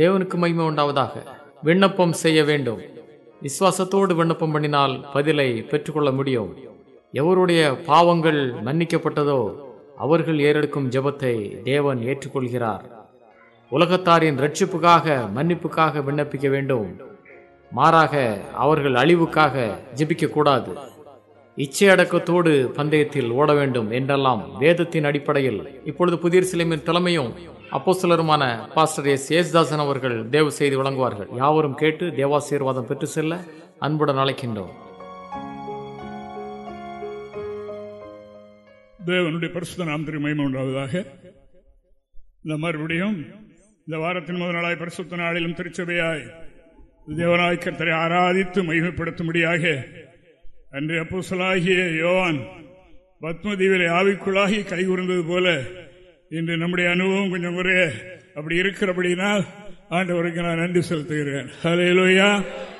தேவனுக்கு மகிமை உண்டாவதாக விண்ணப்பம் செய்ய வேண்டும். விசுவாசத்தோடு விண்ணப்பம் பண்ணினால் பதிலை பெற்றுக்கொள்ள முடியும். எவருடைய பாவங்கள் மன்னிக்கப்பட்டதோ அவர்கள் ஏறெடுக்கும் ஜெபத்தை தேவன் ஏற்றுக்கொள்கிறார். உலகத்தாரின் ரட்சிப்புக்காக மன்னிப்புக்காக விண்ணப்பிக்க வேண்டும். மாறாக அவர்கள் அழிவுக்காக ஜெபிக்க கூடாது. இச்சை அடக்கத்தோடு பந்தயத்தில் ஓட வேண்டும் என்றெல்லாம் வேதத்தின் அடிப்படையில் இப்பொழுது புதிய சிலைமின் தலைமையும் அப்போஸ்தலருமான பாஸ்டர் எஸ். ஏசுதாசன் அவர்கள் தேவ செய்தி வழங்குவார்கள். யாவரும் கேட்டு தேவாசீர்வாதம் பெற்று செல்ல அன்புடன் அழைக்கின்றோம். தேவனுடைய பரிசுத்த நாம் திருமயம் உண்டாவதாக. இந்த மறுபடியும் இந்த வாரத்தின் முதல் நாளாய் பரிசுத்த நாளிலும் திருச்சபையாய் தேவனாய் கர்த்தரை ஆராதித்து மகிமைப்படுத்தும்படியாக அன்று அப்போசலாகிய யோவான் பத்மதீவிலே ஆவிக்குள்ளாகி கைகூர்ந்தது போல இன்று நம்முடைய அனுபவம் கொஞ்சம் குறைய அப்படி இருக்கிறபடினால் ஆண்டவருக்கு நான் நன்றி செலுத்துகிறேன். ஹலேலோயா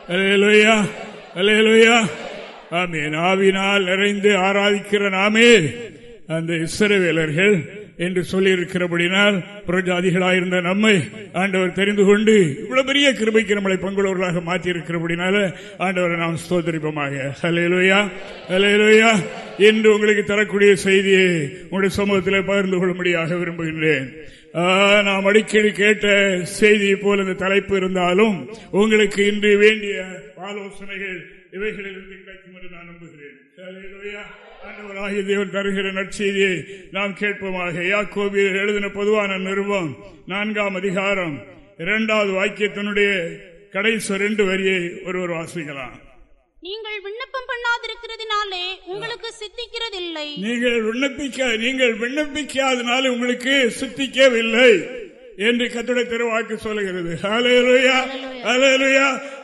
ஹலேலோயா ஹலேலோயா ஆமே நாவினால் நிறைந்து ஆராதிக்கிற நாமே அந்த இஸ்ரவேலர்கள். என்று சொல்லியிருக்கிறபடினால் புறஜாதிகளாயிருந்த நம்மை ஆண்டவர் தெரிந்து கொண்டு இவ்வளவு பெரிய கிருபைக்கு நம்மளை பங்குள்ளவர்களாக மாற்றியிருக்கிறபடினால ஆண்டவரை நாம் ஸ்தோத்தரிப்போமாக. ஹலேலுயா ஹலேலுயா என்று உங்களுக்கு தரக்கூடிய செய்தியை உங்களுடைய சமூகத்தில் பகிர்ந்து கொள்ளும்படியாக விரும்புகின்றேன். நாம் அடிக்கடி கேட்ட செய்தியை போல இந்த தலைப்பு இருந்தாலும் உங்களுக்கு இன்று வேண்டிய ஆலோசனைகள் இவைகளிலிருந்து கிடைக்கும் என்று நான் நம்புகிறேன். ஆண்டவராகிய தேவன் தருகிற நற்செய்தியை நாம் கேட்போமாக. யாக்கோபில் எழுதின பொதுவான நிருபம் நான்காம் அதிகாரம் இரண்டாவது வாக்கியத்தினுடைய கடைசி ரெண்டு வரியை ஒருவர் வாசிக்கலாம். நீங்கள் விண்ணப்பம் பண்ணாதிருக்கிறதுனாலே உங்களுக்கு சித்திக்கிறதில்லை. நீங்கள் விண்ணப்பிக்க நீங்கள் விண்ணப்பிக்காதனால உங்களுக்கு சித்திக்கவில்லை. என்று கத்துடைய திருவாக்கு சொல்லுகிறது.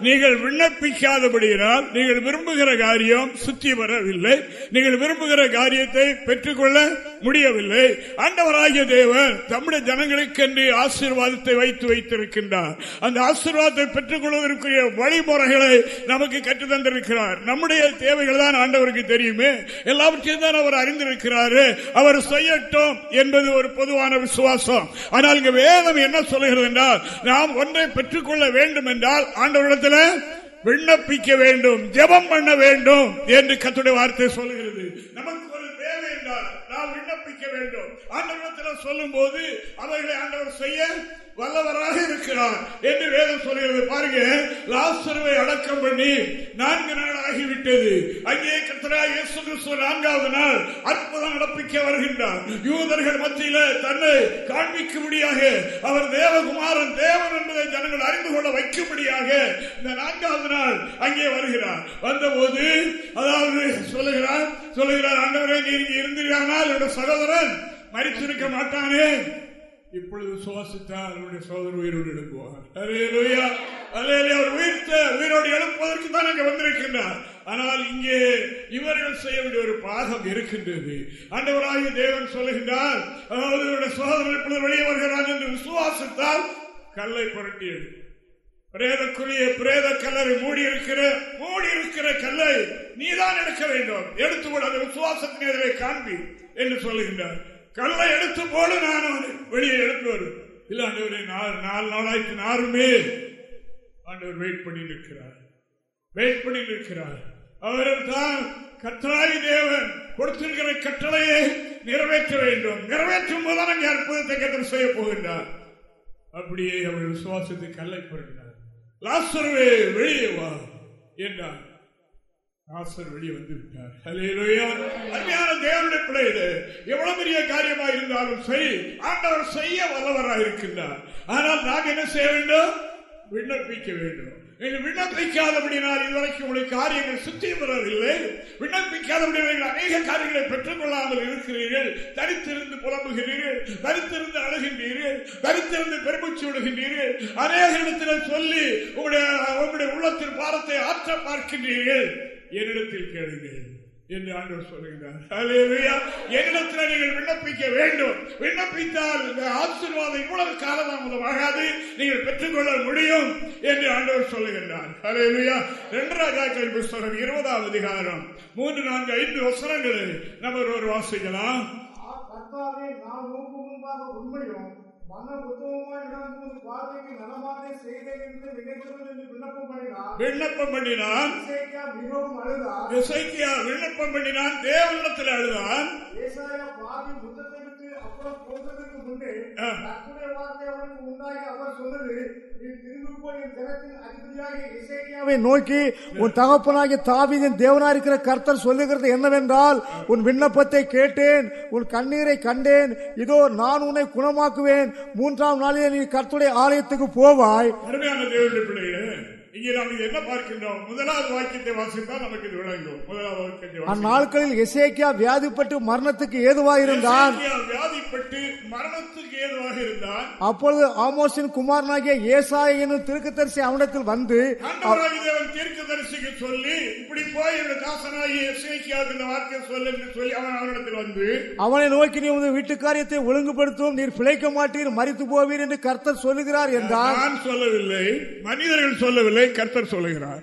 நீங்கள் விண்ணப்பிக்காதபடியினால் நீங்கள் விரும்புகிற காரியம் சுத்தி வரவில்லை. நீங்கள் விரும்புகிற காரியத்தை பெற்றுக்கொள்ள முடியவில்லை. ஆண்டவராகிய தேவன் தம்முடைய ஜனங்களுக்கென்று ஆசீர்வாதத்தை வைத்து வைத்திருக்கின்றார். அந்த ஆசீர்வாதத்தை பெற்றுக் கொள்வதற்குரிய வழிமுறைகளை நமக்கு கற்றுத் தந்திருக்கிறார். நம்முடைய தேவைகள் தான் ஆண்டவருக்கு தெரியுமே. எல்லாவற்றையும் தான் அவர் அறிந்திருக்கிறாரு. அவர் செய்யட்டும் என்பது ஒரு பொதுவான விசுவாசம். ஆனால் இங்க வேதம் என்ன சொல்லுகிறது என்றால் நாம் ஒன்றை பெற்றுக்கொள்ள வேண்டும் என்றால் ஆண்டவரிடத்தில் விண்ணப்பிக்க வேண்டும் ஜெபம் பண்ண வேண்டும் என்று கத்துடைய வார்த்தை சொல்லுகிறது. நமக்கு ஒரு தேவை என்றால் நாம் விண்ணப்பிக்க வேண்டும். ஆண்டவரிடத்தில் சொல்லும் போது அவைகளை ஆண்டவர் செய்ய வல்லவராக இருக்கிறார் என்று வேதம் சொல்கிறது. பாருங்க லாசருவை அடக்கம் பண்ணி நான்கு நாள் ஆகிவிட்டது. அங்கே கர்த்தராகிய இயேசு கிறிஸ்து நான்காவது நாள் அற்புதம் நடப்பிக்க வருகின்றார். யூதர்கள் மத்தியில தன்னை காண்பிக்கும்படியாக அவர் தேவகுமாரன் தேவன் என்பதை ஜனங்கள் அறிந்து கொள்ள வைக்கும்படியாக இந்த நான்காவது நாள் அங்கே வருகிறார். வந்தபோது அதாவது சொல்லுகிறார் சொல்லுகிறார் ஆண்டவரே நீ இங்கே இருந்தீர்களானால் என்னுடைய சகோதரன். மறித்திருக்க மாட்டானே. இப்பொழுது சுவாசித்தால் அவருடைய சோதரர் உயிரோடு எழுப்புவார் அவர் உயிர்த்த உயிரோடு எழுப்புவதற்கு தான் அங்கே வந்திருக்கின்றார். ஆனால் இங்கே இவர்கள் செய்ய வேண்டிய ஒரு பாகம் இருக்கின்றது. ஆண்டவராகிய தேவன் சொல்லுகின்றார் அதாவது சோதனை இப்பொழுது வெளியே வருகிறான் என்று விசுவாசித்தால் கல்லை புரட்டி எழுப்பு பிரேத கல்லறை மூடி இருக்கிற மூடி இருக்கிற கல்லை நீதான் எடுக்க வேண்டும். எடுத்து போட அந்த விசுவாசத்தின் எதிரே காண்பி என்று சொல்லுகின்றார். கல்லை எடுத்து போடு நான் வெளியே எடுத்து வரும் இல்ல ஆண்டவரே நாலு நாளாயிரத்தி நாளாய்க்கு நாருமே. ஆண்டவர் வெயிட் பண்ணி நிற்கிறார் வெயிட் பண்ணி நிற்கிறார் அவர்கள் தான் கத்தராய் தேவன் கொடுத்திருக்கிற கட்டளையை நிறைவேற்ற வேண்டும். நிறைவேற்றும் போது அங்கே அற்புதத்தை கத்தர் செய்ய போகின்றார். அப்படியே அவர் விசுவாசத்தை கல்லை பெறுகிறார் லாசருவே வெளியே வா என்றார் லாசர் வெளியே வந்து விட்டார். அருமையான தேவனுடைய பிள்ளைகளே எவ்வளவு பெரிய காரியமா இருந்தாலும் சரி ஆண்டவர் செய்ய வல்லவராக இருக்கின்றார் ஆனால் நாம் என்ன செய்ய வேண்டும்? விண்ணப்பிக்க வேண்டும். நீங்கள் விண்ணப்பிக்காதபடினால் இதுவரைக்கும் உங்களுக்கு காரியங்கள் சுத்தி வரவில்லை விண்ணப்பிக்காதபடினால் அநேக காரியங்களை பெற்றுக் கொள்ளாமல் இருக்கிறீர்கள். தரித்திருந்து புலம்புகிறீர்கள் தரித்திருந்து அழுகின்றீர்கள் தரித்திருந்து பெருமிச்சு விடுகின்றீர்கள். அநேக இடத்தில் சொல்லி உங்களுடைய உங்களுடைய உள்ளத்தின் பாரத்தை ஆற்ற பார்க்கின்றீர்கள். என்னிடத்தில் கேளுங்கள். என்று ஆண்டவர் சொல்லுகிறார் ஹalleluya. என்னிடத்தில் நீங்கள் விண்ணப்பிக்க வேண்டும். விண்ணப்பித்தால் இந்த ஆசீர்வாதம் இவ்வளவு காலதாமதமாகாது. நீங்கள் பெற்றுக்கொள்ள முடியும் என்று ஆண்டவர் சொல்லுகின்றார். ஹalleluya. ரெண்டு ராஜாக்கள் புஸ்தகம் இருபதாவது அதிகாரம். மூன்று நான்கு ஐந்து வசனங்களை நம்ம ஒரு வாசிக்கலாம். உண்மையும் விண்ணப்பம் பண்ணினான். விண்ணப்பம் பண்ணினான். தேவனிடத்தில் அழுதான். ஏசாயா பாவி முத்தத்தை விட்டு அப்புறம் போகிறதுக்கு முன்னே ஆ. கர்த்தருடைய வார்த்தை அவனுக்கு உண்டாகி அவர் சொன்னது நீ திரும்பி போய் என் ஜனத்தின் அதிபதியாகிய இசைக்கியாவை நோக்கி உன் தகப்பனாகிய தாவீதின் தேவனா இருக்கிற கர்த்தர் சொல்லுகிறது என்னவென்றால் உன் விண்ணப்பத்தை கேட்டேன் உன் கண்ணீரை கண்டேன் இதோ நான் உன்னை குணமாக்குவேன் மூன்றாம் நாளிலே நீ கர்த்தருடைய ஆலயத்துக்கு போவாய். அருமையான தேவனுடைய இங்கே நாம் என்ன பார்க்கின்றோம்? முதலாவது வாக்கியத்தை வாசித்தால் நமக்கு இது விளங்கும். முதலாவது வாக்கியத்தை. அந்நாட்களில் எசேக்கியா வியாதிப்பட்டு மரணத்துக்கு ஏதுவாயிருந்தான் எசேக்கியா வியாதிப்பட்டு மரணத்துக்கு ஏதுவாக இருந்தான். அப்பொழுது ஆமோஸின் குமாரனாகிய ஏசாய என்னும் திருக்கதரிசி அவனிடத்தில் வந்து தீர்க்கதரிசிக்கு சொல்லி இப்படி போய் தாசனாகிய எசேக்கியாவுக்கு இந்த வார்த்தையை சொல்லு என்று சொல்லி அவன் அவனிடத்தில் வந்து அவனை நோக்கி நீ உமது வீட்டு காரியத்தை ஒழுங்குபடுத்தும் நீர் பிழைக்க மாட்டீர் மறித்து போவீர் என்று கர்த்தர் சொல்லுகிறார் என்றார் நான் சொல்லவில்லை மனிதர்கள் சொல்லவில்லை கர்த்தர் சொல்லுகிறார்.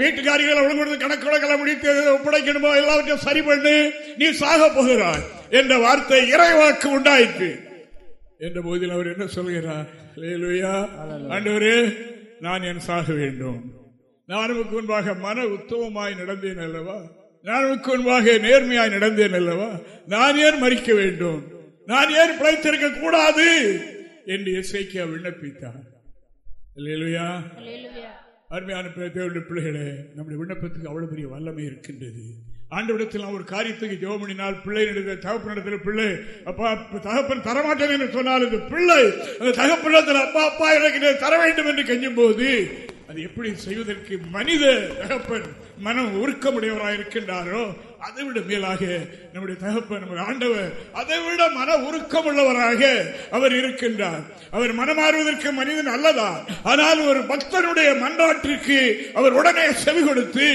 வீட்டுக்காரிகளை ஒழுங்குபடுத்த கணக்கு வழக்கெல்லாம் முடித்து ஒப்படைக்கணுமோ எல்லாவற்றையும் சரி பண்ணு நீ சாக போகிறாய் என்ற வார்த்தை இறைவாக்கு உண்டாயிற்று. என்ற போதில் அவர் என்ன சொல்கிறார் ஆண்டவரே நான் என் சாக வேண்டும். நான் உமக்கு முன்பாக மன உத்தமமாய் நடந்தேன் அல்லவா? நான் உமக்கு முன்பாக நேர்மையாய் நடந்தேன் அல்லவா? நான் ஏன் மறிக்க வேண்டும்? நான் ஏன் பிழைத்திருக்க கூடாது? என்று இசைக்கியா விண்ணப்பித்தார். அல்லேலூயா அருமையான தேவனுடைய பிள்ளைகளே நம்முடைய விண்ணப்பத்துக்கு அவ்வளவு பெரிய வல்லமை இருக்கின்றது. ஆண்டவிடத்தில் நான் ஒரு காரியத்துக்கு ஜோமணினால் பிள்ளை நடந்த தகப்பனிடத்தில் பிள்ளை அப்பா தகப்பன் தரமாட்டேன் என்று சொன்னால் இந்த பிள்ளை அந்த தகப்பனிடத்தில் அப்பா அப்பா எனக்கு தர வேண்டும் என்று கெஞ்சும் போது அது எப்படி செய்வதற்கு மனித தகப்பன் மனம் உருக்கமுடையவராக இருக்கின்றாரோ அதை விட மேலாக நம்முடைய தகப்பன் நம்முடைய ஆண்டவர் அதை விட மன உருக்கமுள்ளவராக அவர் இருக்கின்றார். அவர் மனமாறுவதற்கு மனிதன் அல்லதான் ஆனால் ஒரு பக்தனுடைய மன்றாட்டிற்கு அவர் உடனே செவி கொடுத்து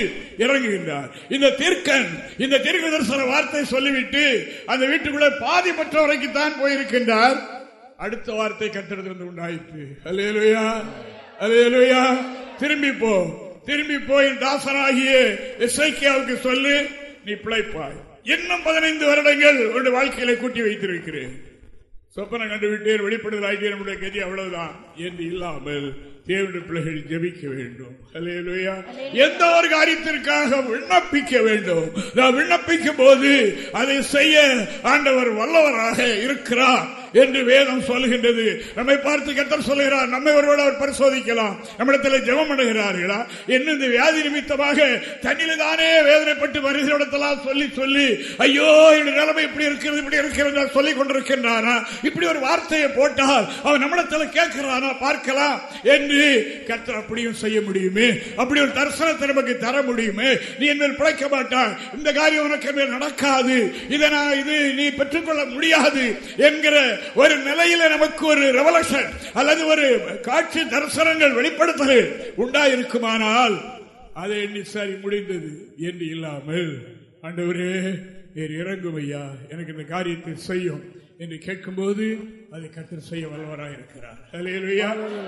இறங்குகின்றார். இந்த தீர்க்கன் இந்த தீர்க்க தரிசன வார்த்தை சொல்லிவிட்டு அந்த வீட்டுக்குள்ளே பாதி பெற்றவரைக்குத்தான் வரைக்கும் தான் போயிருக்கின்றார். அடுத்த வார்த்தை கட்டிடத்திலிருந்து உண்டாயிற்று. அலேலுயா அலேலுயா திரும்பி போ. திரும்பி போய் தாசனாகிய இசைக்கியாவுக்கு சொல்லு. நீ பிழைப்பாய். இன்னும் பதினைந்து வருடங்கள் உன்னுடைய வாழ்க்கையில கூட்டி வைத்திருக்கிறேன். சொப்பனம் கண்டுவிட்டேன் வெளிப்படுதல் ஆகிய நம்முடைய கதி அவ்வளவுதான். என்று இல்லாமல் தேவனுடைய பிள்ளைகள் ஜெபிக்க வேண்டும். அல்லேலூயா. எந்த ஒரு காரியத்திற்காக விண்ணப்பிக்க வேண்டும். நான் விண்ணப்பிக்கும் போது அதை செய்ய ஆண்டவர் வல்லவராக இருக்கிறார். என்று வேதம் சொல்கின்றது. நம்மை பார்த்து கத்தர் சொல்லுகிறார் நம்மை ஒருவர் அவர் பரிசோதிக்கலாம். நம்மிடத்தில் ஜெபம் பண்ணுகிறார்களா? என்ன இந்த வியாதி நிமித்தமாக தண்ணில தானே வேதனைப்பட்டு வருகிறதெல்லாம் சொல்லி சொல்லி ஐயோ என்னுடைய நிலைமை இப்படி இருக்கிறது இப்படி இருக்கிறது சொல்லிக் கொண்டிருக்கின்றானா? இப்படி ஒரு வார்த்தையை போட்டால் அவன் நம்மிடத்தில் கேட்கிறானா? பார்க்கலாம். என்று கத்தர் அப்படியும் செய்ய முடியுமே? அப்படி ஒரு தரிசனத்தை நமக்கு தர முடியுமே? நீ என் பிழைக்க மாட்டான் இந்த காரியம் உனக்கு மேல் நடக்காது. இதை நான் இது நீ பெற்றுக்கொள்ள முடியாது என்கிற ஒரு நிலையில நமக்கு ஒரு ரெவலூஷன் அல்லது ஒரு காட்சி தரிசனங்கள் வெளிப்படுத்தல் உண்டாயிருக்குமானால் அதை எண்ணி சரி முடிந்தது என்று இல்லாமல் அண்டவரே இறங்கும் ஐயா எனக்கு இந்த காரியத்தை செய்யும் என்று கேட்கும்போது அதை கத்து செய்ய வல்லவராக இருக்கிறார்.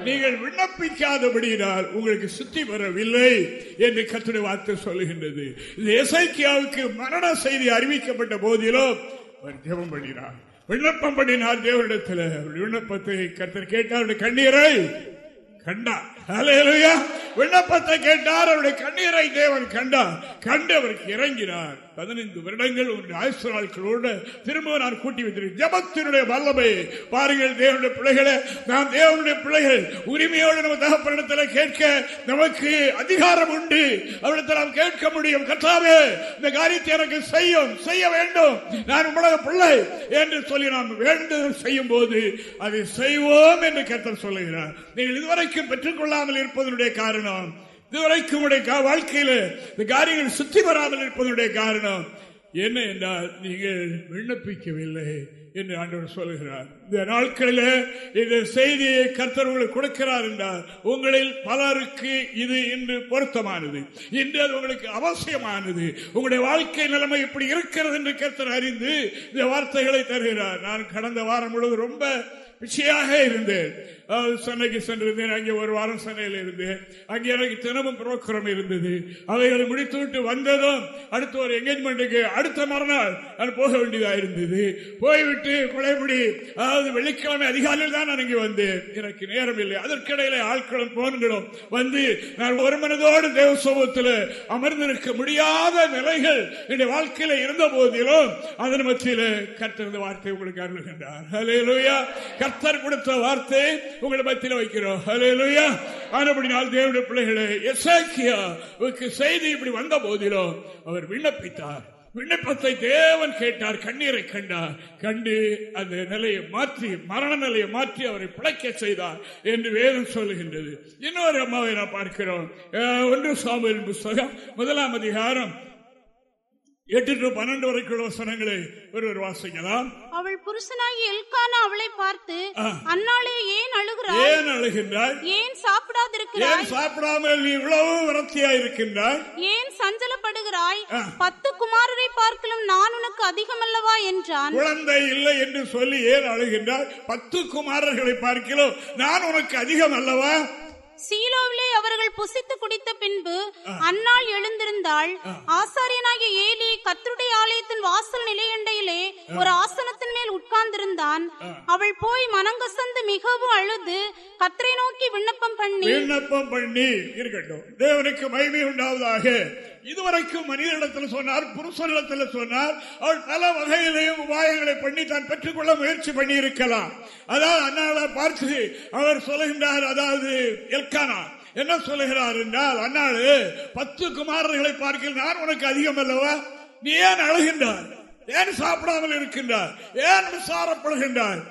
நீங்கள் விண்ணப்பிக்காதபடியினால் உங்களுக்கு சுத்தி வரவில்லை என்று கத்துடைய வார்த்தை சொல்லுகின்றது. இந்த இசைக்கியாவுக்கு மரண செய்தி அறிவிக்கப்பட்ட போதிலும் அவர் ஜெபம் பண்ணினார். விண்ணப்பம் பண்ணினார் தேவரிடத்தில். விண்ணப்பத்தை கருத்தர் கேட்டார். கண்ணீரை கண்டார். விண்ணப்பத்தை கேட்டார். அவருடைய கண்ணீரை தேவன் கண்டார். கண்டு அவருக்கு இறங்கினார். பதினைந்து வருடங்கள் உங்களுடைய ஆயுசு நாட்களோடு திரும்ப நான் கூட்டி வைத்திருக்கிறேன் ஜபத்தினுடைய வல்லமை. பாருங்கள் தேவனுடைய பிள்ளைகளை நாம் தேவனுடைய பிள்ளைகள் உரிமையோடு நம்ம தகப்பனிடத்தில் கேட்க நமக்கு அதிகாரம் உண்டு. அவரிடத்தில் நாம் கேட்க முடியும். கற்றாவே இந்த காரியத்தை எனக்கு செய்யும் செய்ய வேண்டும். நான் உலக பிள்ளை என்று சொல்லி நாம் வேண்டுதல் செய்யும் போது அதை செய்வோம் என்று கர்த்தர் சொல்லுகிறார். நீங்கள் இதுவரைக்கும் பெற்றுக்கொள்ள பெற்றுக்கொள்ளாமல் இருப்பதனுடைய காரணம். இதுவரைக்கும் உடைய வாழ்க்கையில இந்த காரியங்கள் சுத்தி வராமல் இருப்பதனுடைய காரணம். என்ன என்றால் நீங்கள் விண்ணப்பிக்கவில்லை என்று ஆண்டவர் சொல்லுகிறார் இந்த நாட்களில் இந்த செய்தியை கர்த்தர் உங்களுக்கு கொடுக்கிறார் என்றால் உங்களில் பலருக்கு இது இன்று பொருத்தமானது. இன்று அது உங்களுக்கு அவசியமானது. உங்களுடைய வாழ்க்கை நிலைமை இப்படி இருக்கிறது என்று கர்த்தர் அறிந்து இந்த வார்த்தைகளை தருகிறார். நான் கடந்த வாரம் முழுவதும் ரொம்ப பிச்சையாக இருந்தேன். அதாவது சென்னைக்கு சென்றிருந்தேன். அங்கே ஒரு வாரம் சென்னையில் இருந்தேன். அங்கே எனக்கு தினமும் புரோக்கிரம் இருந்தது. அவைகளை முடித்துவிட்டு வந்ததும் அடுத்த ஒரு என்கேஜ்மெண்ட்டுக்கு அடுத்த மறுநாள் நான் போக வேண்டியதாக இருந்தது. போய்விட்டு பழையபடி அதாவது வெள்ளிக்கிழமை அதிகாலையில் தான் நான் இங்கே வந்தேன். எனக்கு நேரம் இல்லை. அதற்கிடையில ஆட்களும் போன்களும் வந்து நான் ஒரு மனதோடு தேவ சமூகத்தில் அமர்ந்திருக்க முடியாத நிலைகள் என்னுடைய வாழ்க்கையில இருந்த போதிலும் அதன் மத்தியில கர்த்தர் வார்த்தை உங்களுக்கு அருள்கின்றார். கர்த்தர் கொடுத்த வார்த்தை உங்களை மத்தியில் வைக்கிறோம். ஹலேலுயா ஆனபடினால் தேவனுடைய பிள்ளைகளே எசேக்கியா செய்தி இப்படி வந்த போதிலும் அவர் விண்ணப்பித்தார். விண்ணப்பத்தை தேவன் கேட்டார் கண்ணீரை கண்டார். கண்டு அந்த நிலையை மாற்றி மரண நிலையை மாற்றி அவரை பிழைக்க செய்தார் என்று வேதம் சொல்லுகின்றது. இன்னொரு அம்மாவை நான் பார்க்கிறோம். அஹ், ஒன்று சாமுவேல் புஸ்தகம் முதலாம் அதிகாரம் எட்டு டு பன்னெண்டு வரைக்கும் உள்ள வசனங்களை ஒருவர் வாசிக்கலாம். அவள் புருஷனாகி எல்கானா அவளை பார்த்து ஆ. அன்னாளே ஏன் அழுகிறாய்? ஏன் அழுகின்றாய்? ஏன் ஏன் சாப்பிடாதிருக்கிறாய் சாப்பிடாமல் நீ இவ்வளவு விரக்தியா இருக்கின்றாய்? ஏன் சஞ்சலப்படுகிறாய். பத்து குமாரரை பார்க்கலும் நான் உனக்கு அதிகமல்லவா? என்றான். குழந்தை இல்லை என்று சொல்லி ஏன் அழுகின்றாய்? பத்து குமாரர்களை பார்க்கிறோம் நான் உனக்கு அதிகம் அல்லவா சீலோவிலே அவர்கள் புசித்து குடித்த பின்பு அன்னாள் எழுந்திருந்தாள். ஆசாரியனாகிய அவள் போய் மனங்கசந்து மிகவும் அழுது கர்த்தரை நோக்கி விண்ணப்பம் பண்ணி விண்ணப்பம் பண்ணி இருக்கட்டும். தேவனுக்கு மகிமை உண்டாவதாக. இதுவரைக்கும் மனிதனிடத்தில் சொன்னார் புருஷனிடத்தில் சொன்னார் அவள் பல வகையிலையும் உபாயங்களை பண்ணி தான் பெற்றுக்கொள்ள முயற்சி பண்ணி இருக்கலாம் அதாவது அண்ணாவை பார்த்து அவர் சொல்லுகின்றார் அதாவது எல்கானா என்ன சொல்லுகிறார் என்றால் அண்ணாடு பத்து குமாரர்களை பார்க்க நான் உனக்கு அதிகம் அல்லவா? நீ ஏன் அழுகின்றார் ஏன் சாப்பிடாமல் இருக்கின்றார்? ஏன் விசாரப்படுகின்றார்?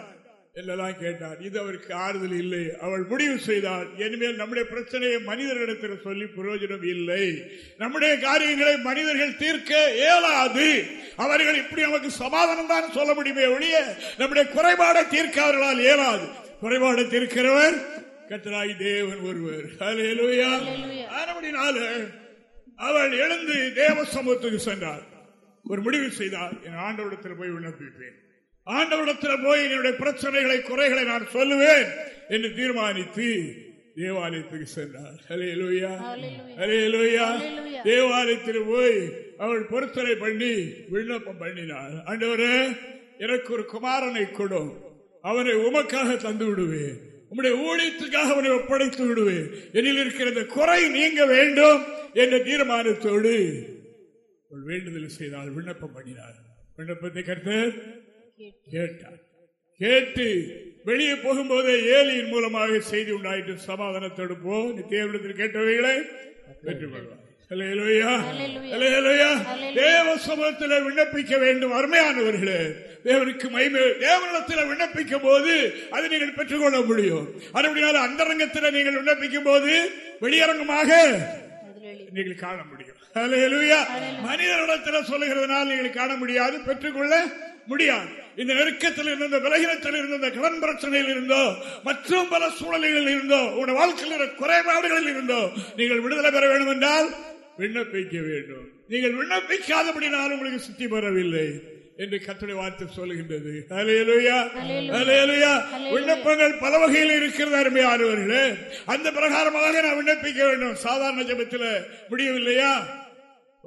என்றெல்லாம் கேட்டார் இது அவருக்கு ஆறுதல் இல்லை. அவள் முடிவு செய்தால் இனிமேல் நம்முடைய பிரச்சனையை மனிதர்களிடத்தில் சொல்லி பிரயோஜனம் இல்லை. நம்முடைய காரியங்களை மனிதர்கள் தீர்க்க இயலாது. அவர்கள் இப்படி நமக்கு சமாதானம் தான் சொல்ல முடியுமே ஒழிய நம்முடைய குறைபாடை தீர்க்க அவர்களால் இயலாது. குறைபாடை தீர்க்கிறவர் கத்தராய் தேவன் ஒருவர். ஆனபடினால அவள் எழுந்து தேவ சமூகத்துக்கு சென்றார் ஒரு முடிவு செய்தார் என் ஆண்டவரிடத்தில் போய் விண்ணப்பிப்பேன். ஆண்டவரிடத்தில் போய் என்னுடைய பிரச்சனைகளை குறைகளை நான் சொல்லுவேன் என்று தீர்மானித்து தேவாலயத்துக்கு சென்றார். தேவாலயத்தில் போய் அவள் பொருத்தனை பண்ணி விண்ணப்பம் பண்ணினார். ஆண்டவரே எனக்கு ஒரு குமாரனை கொடும் அவனை உமக்காக தந்து விடுவேன். உம்முடைய ஊழியத்துக்காக அவனை ஒப்படைத்து விடுவேன். என்னில் இருக்கிற குறை நீங்க வேண்டும் என்ற தீர்மானத்தோடு அவள் வேண்டுதல் செய்தால் விண்ணப்பம் பண்ணினார் விண்ணப்பத்தை கருத்தர் கேட்டார். கேட்டு வெளியே போகும்போதே ஏலியின் மூலமாக செய்தி உண்டாயிட்டு சமாதானத்தோடு போ. நீ தேவனத்தில் கேட்டவைகளை ஹalleluya. ஹalleluya. தேவ சமூகத்தில் விண்ணப்பிக்க வேண்டும். அருமையானவர்களே தேவனுக்கு மகிமை. தேவனிடத்தில் விண்ணப்பிக்கும் போது அதை நீங்கள் பெற்றுக்கொள்ள முடியும். அப்படினால அந்தரங்கத்தில் நீங்கள் விண்ணப்பிக்கும் போது வெளியரங்கமாக நீங்கள் காண முடியும். மனிதனிடத்தில் சொல்லுகிறதுனால் நீங்கள் காண முடியாது பெற்றுக்கொள்ள முடியாது. இந்த நெருக்கத்தில் இருந்த விலகினத்தில் இருந்த கடன் பிரச்சனையில் இருந்தோ மற்றும் பல சூழல்களில் இருந்தோ உங்களுடைய வாழ்க்கையில் குறைபாடுகளில் இருந்தோ நீங்கள் விடுதலை பெற வேண்டும் என்றால் விண்ணப்பிக்க வேண்டும். நீங்கள் விண்ணப்பிக்காதபடினால் உங்களுக்கு சுத்தி பெறவில்லை. என்று கத்துடைய வார்த்தை சொல்லுகின்றது. விண்ணப்பங்கள் பல வகையில் இருக்கிறது அருமையானவர்களே அந்த பிரகாரமாக நான் விண்ணப்பிக்க வேண்டும். சாதாரண ஜபத்தில் முடியவில்லையா?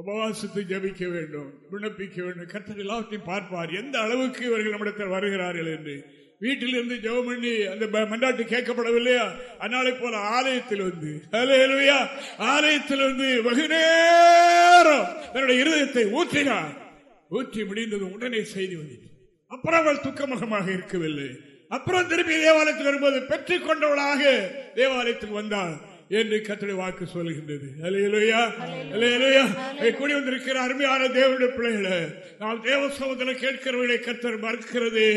உபவாசத்தை ஜபிக்க வேண்டும். விண்ணப்பிக்க வேண்டும். கர்த்தர் எல்லாவற்றையும் பார்ப்பார். எந்த அளவுக்கு இவர்கள் நம்மிடத்தில் வருகிறார்கள் என்று. வீட்டில் இருந்து ஜெபம் பண்ணி அந்த மன்றாட்டு கேட்கப்படவில்லையா? அந்நாளை போல ஆலயத்தில் வந்து. ஆலயத்தில் வந்து வெகு நேரம் தன்னுடைய இருதயத்தை ஊற்றினார். ஊற்றி முடிந்தது உடனே செய்தி வந்தது. அப்புறம் அவள் துக்கமுகமாக இருக்கவில்லை. அப்புறம் திரும்பி தேவாலயத்தில் வரும்போது பெற்றுக் கொண்டவளாக தேவாலயத்துக்கு வந்தாள் என்று கத்தடி வாக்கு சொல்லுகின்றது அலையலுயா அலையலுயா கூடி வந்திருக்கிற அருமையான தேவனுடைய பிள்ளைகளை நாம் தேவ சமூகத்தில் கேட்கிறவர்களை கத்தர் மறுக்கிறதே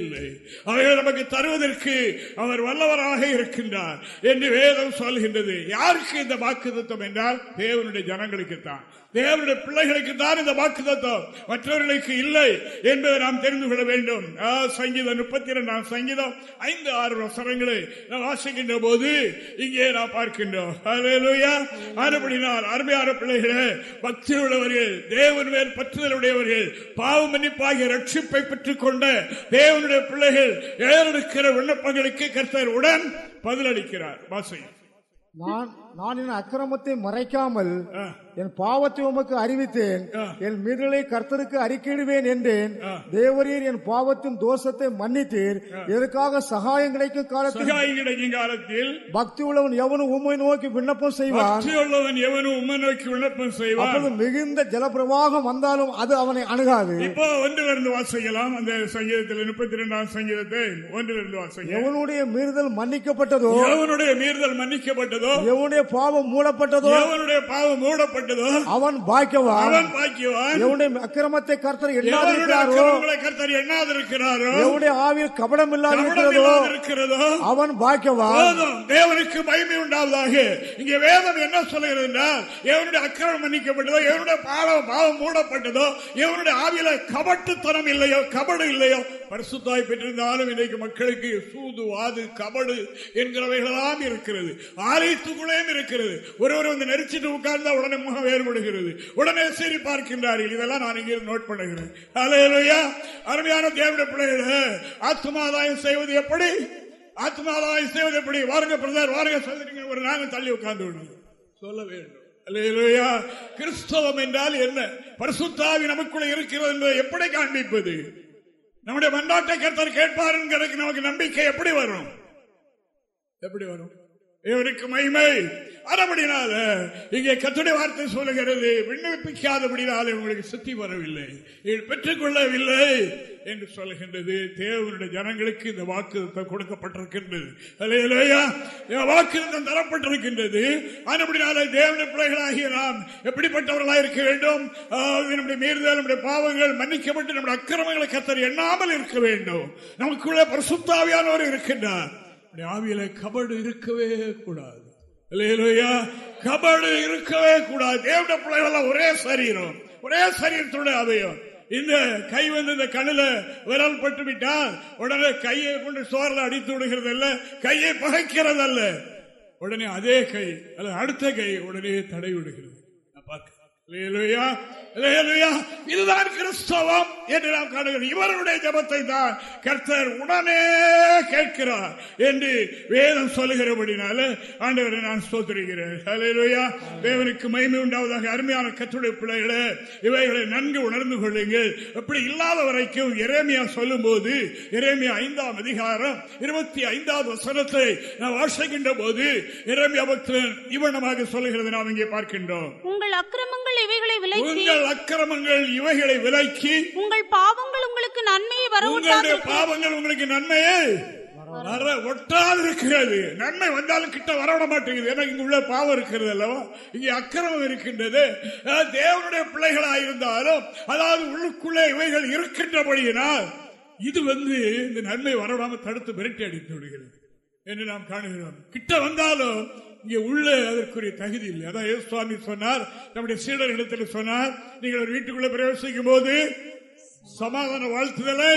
இல்லை. அவைகள் நமக்கு தருவதற்கு அவர் வல்லவராக இருக்கின்றார் என்று வேதம் சொல்கின்றது. யாருக்கு இந்த வாக்கு என்றால் தேவனுடைய ஜனங்களுக்கு தான் தேவனுடைய பிள்ளைகளுக்கு தான் இந்த வாக்கு தத்துவம் மற்றவர்களுக்கு இல்லை என்பதை நாம் தெரிந்து கொள்ள வேண்டும். சங்கீதம் முப்பத்தி இரண்டாம் சங்கீதம் ஐந்து ஆறு வசனங்களை நாம் வாசிக்கின்ற போது இங்கே நாம் பார்க்கின்றோம். ஹalleluya. அருமையான பிள்ளைகளே பக்தி உள்ளவர்கள் தேவன் மேல் பற்றுதல் உடையவர்கள் பாவ மன்னிப்பாகிய ரட்சிப்பை பெற்றுக் கொண்ட தேவனுடைய பிள்ளைகள் ஏறெடுக்கிற விண்ணப்பங்களுக்கு கர்த்தர் உடன் பதிலளிக்கிறார். வாசி. நான் நான் என் அக்கிரமத்தை மறைக்காமல். என் பாவத்தை உமக்கு அறிவித்தேன். என் மீறலை கர்த்தருக்கு அறிக்கையிடுவேன் என்றேன். தேவரீர் என் பாவத்தின் தோஷத்தை மன்னித்தீர். எதற்காக சகாயம் கிடைக்கும் காலத்தில்? சகாயம் கிடைக்கும் காலத்தில்? பக்தி உள்ளவன் எவனும் உம்மை நோக்கி விண்ணப்பம் செய்வான். எவனும் உம்மை நோக்கி விண்ணப்பம் செய்வான். மிகுந்த ஜலப்பிரவாகம் வந்தாலும் அது அவனை அணுகாது. இப்போ ஒன்றிலிருந்து வாசிக்கலாம். அந்த சங்கீதத்தில் முப்பத்தி இரண்டாம் சங்கீதத்தை ஒன்றிலிருந்து வாசிக்கலாம் எவனுடைய மீறுதல் மன்னிக்கப்பட்டதோ எவனுடைய மீறுதல் மன்னிக்கப்பட்டதோ எவனுடைய பாவம் மூடப்பட்டதோ? எவனுடைய பாவம் மூடப்பட்டதோ? அவன் பாக்கியவான். அவன் பாக்கியவான். எவனுடைய அக்கிரமத்தை கர்த்தர் எண்ணாதிருக்கிறாரோ? அக்கிரமங்களை கர்த்தர் எண்ணாதிருக்கிறாரோ? எவனுடைய ஆவியில் கபடம் இல்லாதிருக்கிறதோ அவன் பாக்கியவான். தேவனுக்கு மகிமை உண்டாவதாக. இங்கே வேதம் என்ன சொல்லுகிறது என்றால் எவனுடைய அக்கிரமம் மன்னிக்கப்பட்டதோ எவனுடைய பாவம் பாவம் மூடப்பட்டதோ எவனுடைய ஆவியில கபட்டுத்தனம் இல்லையோ கபடு இல்லையோ பரிசுத்தாய் பெற்றிருந்தாலும் இன்றைக்கு மக்களுக்கு சூது வாது கபடு என்கிறவைகளெல்லாம் இருக்கிறது. ஆலயத்துக்குள்ளேயும் இருக்கிறது. ஒருவர் வந்து நெரிச்சிட்டு உட்கார்ந்தா உடனே முகம் வேறுபடுகிறது. உடனே சரி பார்க்கின்றார்கள். இதெல்லாம் நான் இங்கே நோட் பண்ணுகிறேன். அலையலுயா அருமையான தேவனுடைய பிள்ளைகளே ஆத்மாதாயம் செய்வது எப்படி? ஆத்மாதாயம் செய்வது எப்படி? வாருங்க பிரதர் வாருங்க சகோதரிங்க. ஒரு நாங்கள் தள்ளி உட்கார்ந்து விடுங்க சொல்ல வேண்டும். கிறிஸ்தவம் என்றால் என்ன? பரிசுத்தாவி நமக்குள்ள இருக்கிறது என்பதை எப்படி காண்பிப்பது? நம்முடைய மன்றாட்டை கர்த்தர் கேட்பார் என்கிறதுக்கு நமக்கு நம்பிக்கை எப்படி வரும்? எப்படி வரும்? இவருக்கு மகிமை. அறபடினால இங்கே கத்துடைய வார்த்தை சொல்லுகிறது விண்ணப்பிக்காதபடினால உங்களுக்கு சுத்தி வரவில்லை. பெற்றுக் கொள்ளவில்லை என்று சொல்லுகின்றது. தேவனுடைய ஜனங்களுக்கு இந்த வாக்கு கொடுக்கப்பட்டிருக்கின்றது. அல்லேலூயா. தரப்பட்டிருக்கின்றது. அதுபடினால தேவனுடைய பிள்ளைகளாகிய நாம் எப்படிப்பட்டவர்களாக இருக்க வேண்டும்? நம்முடைய மீறுதல் நம்முடைய பாவங்கள் மன்னிக்கப்பட்டு நம்முடைய அக்கிரமங்களை கத்தர் எண்ணாமல் இருக்க வேண்டும். நமக்குள்ள பரிசுத்தாவியானவர் இருக்கின்றார். ஆவியில கபடு இருக்கவே கூடாது. இல்லையா கபடு இருக்கவே கூடாது. தேவட பிள்ளைகள் ஒரே சரீரம். ஒரே சரீரத்துடைய அவயம். இந்த கை வந்து இந்த கண்ணுல விரல் பட்டு விட்டால் உடனே கையை கொண்டு சோர்ல அடித்து விடுகிறது அல்ல கையை பகைக்கிறது அல்ல உடனே அதே கை அல்ல அடுத்த கை உடனே தடை விடுகிறது நான் பார்க்கிறேன். அல்லேலூயா, அல்லேலூயா. இதுதான் கிறிஸ்தவம் என்று நாம் காணுகிறோம். இவருடைய ஜபத்தை தான் கர்த்தர் உடனே கேட்கிறார் என்று வேதம் சொல்லுகிறபடினால ஆண்டவரை நான் சோதரிகிறேன் தேவனுக்கு மகிமை உண்டாவதாக அருமையான கத்துடைய பிள்ளைகளே இவைகளை நன்கு உணர்ந்து கொள்ளுங்கள். அப்படி இல்லாத வரைக்கும் எரேமியா சொல்லும் போது எரேமியா ஐந்தாம் அதிகாரம் இருபத்தி ஐந்தாவது வசனத்தை நான் வாசிக்கின்ற போது எரேமியா பக்தன் இவனமாக சொல்லுகிறது நாம் இங்கே பார்க்கின்றோம். உங்கள் அக்கிரமங்கள் இவைகளை விலக்கி உங்கள் அக்கிரமங்கள் இவைகளை விலக்கி உங்கள் பாவங்கள் உங்களுக்கு நன்மையை வர உங்களுடைய பாவங்கள் உங்களுக்கு நன்மையை வர ஒட்டாது இருக்கிறது நன்மை வந்தாலும் கிட்ட வரவிட மாட்டேங்குது. ஏன்னா இங்க உள்ள பாவம் இருக்கிறது அல்லவா? இங்க அக்கிரமம் இருக்கின்றது. தேவனுடைய பிள்ளைகளா இருந்தாலும் அதாவது உள்ளுக்குள்ளே இவைகள் இருக்கின்றபடியினால் இது வந்து இந்த நன்மை வரவிடாம தடுத்து விரட்டி அடித்து விடுகிறது. என்று நாம் காணுகிறோம். கிட்ட வந்தாலும் இங்கே உள்ள அதற்குரிய தகுதி இல்லை. அதான் இயேசு சுவாமி சொன்னார் நம்முடைய சீடர்களிடத்தில் சொன்னார் நீங்கள் ஒரு வீட்டுக்குள்ள பிரவேசிக்கும் போது சமாதான வாழ்த்துதலை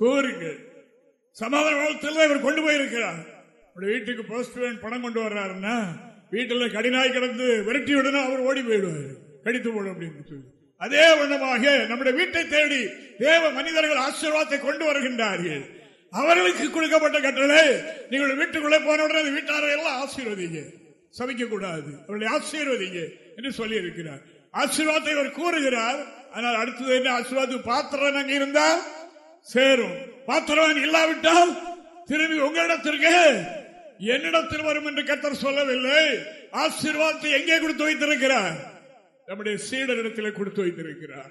கூறுங்கள். சமாதான வாழ்த்துதலை இவர் கொண்டு போயிருக்கிறார். உடைய வீட்டுக்கு போஸ்ட்மேன் பணம் கொண்டு வர்றாருன்னா வீட்டில் கடினாய் கிடந்து விரட்டி விடனா அவர் ஓடி போயிடுவார். கடித்து போடும் அப்படின்னு சொல்லி. அதே வண்ணமாக நம்முடைய வீட்டை தேடி தேவ மனிதர்கள் ஆசீர்வாதத்தை கொண்டு வருகின்றார்கள். அவர்களுக்கு கொடுக்கப்பட்ட கட்டளை நீங்கள் வீட்டுக்குள்ளே போனவுடனே உடனே வீட்டாரை எல்லாம் ஆசீர்வதிங்க. சபிக்க கூடாது அவர்களை ஆசீர்வதிங்க என்று சொல்லி இருக்கிறார் ஆசீர்வாதத்தை அவர் கூறுகிறார். ஆனால் அடுத்தது என்ன? ஆசீர்வாதம் பாத்திரம் அங்க இருந்தால் சேரும். பாத்திரம் இல்லாவிட்டால் திரும்பி உங்களிடத்திற்கு என்னிடத்தில் வரும் என்று கத்தர் சொல்லவில்லை. ஆசீர்வாதத்தை எங்கே கொடுத்து வைத்திருக்கிறார்? நம்முடைய சீடரிடத்தில் கொடுத்து வைத்திருக்கிறார்.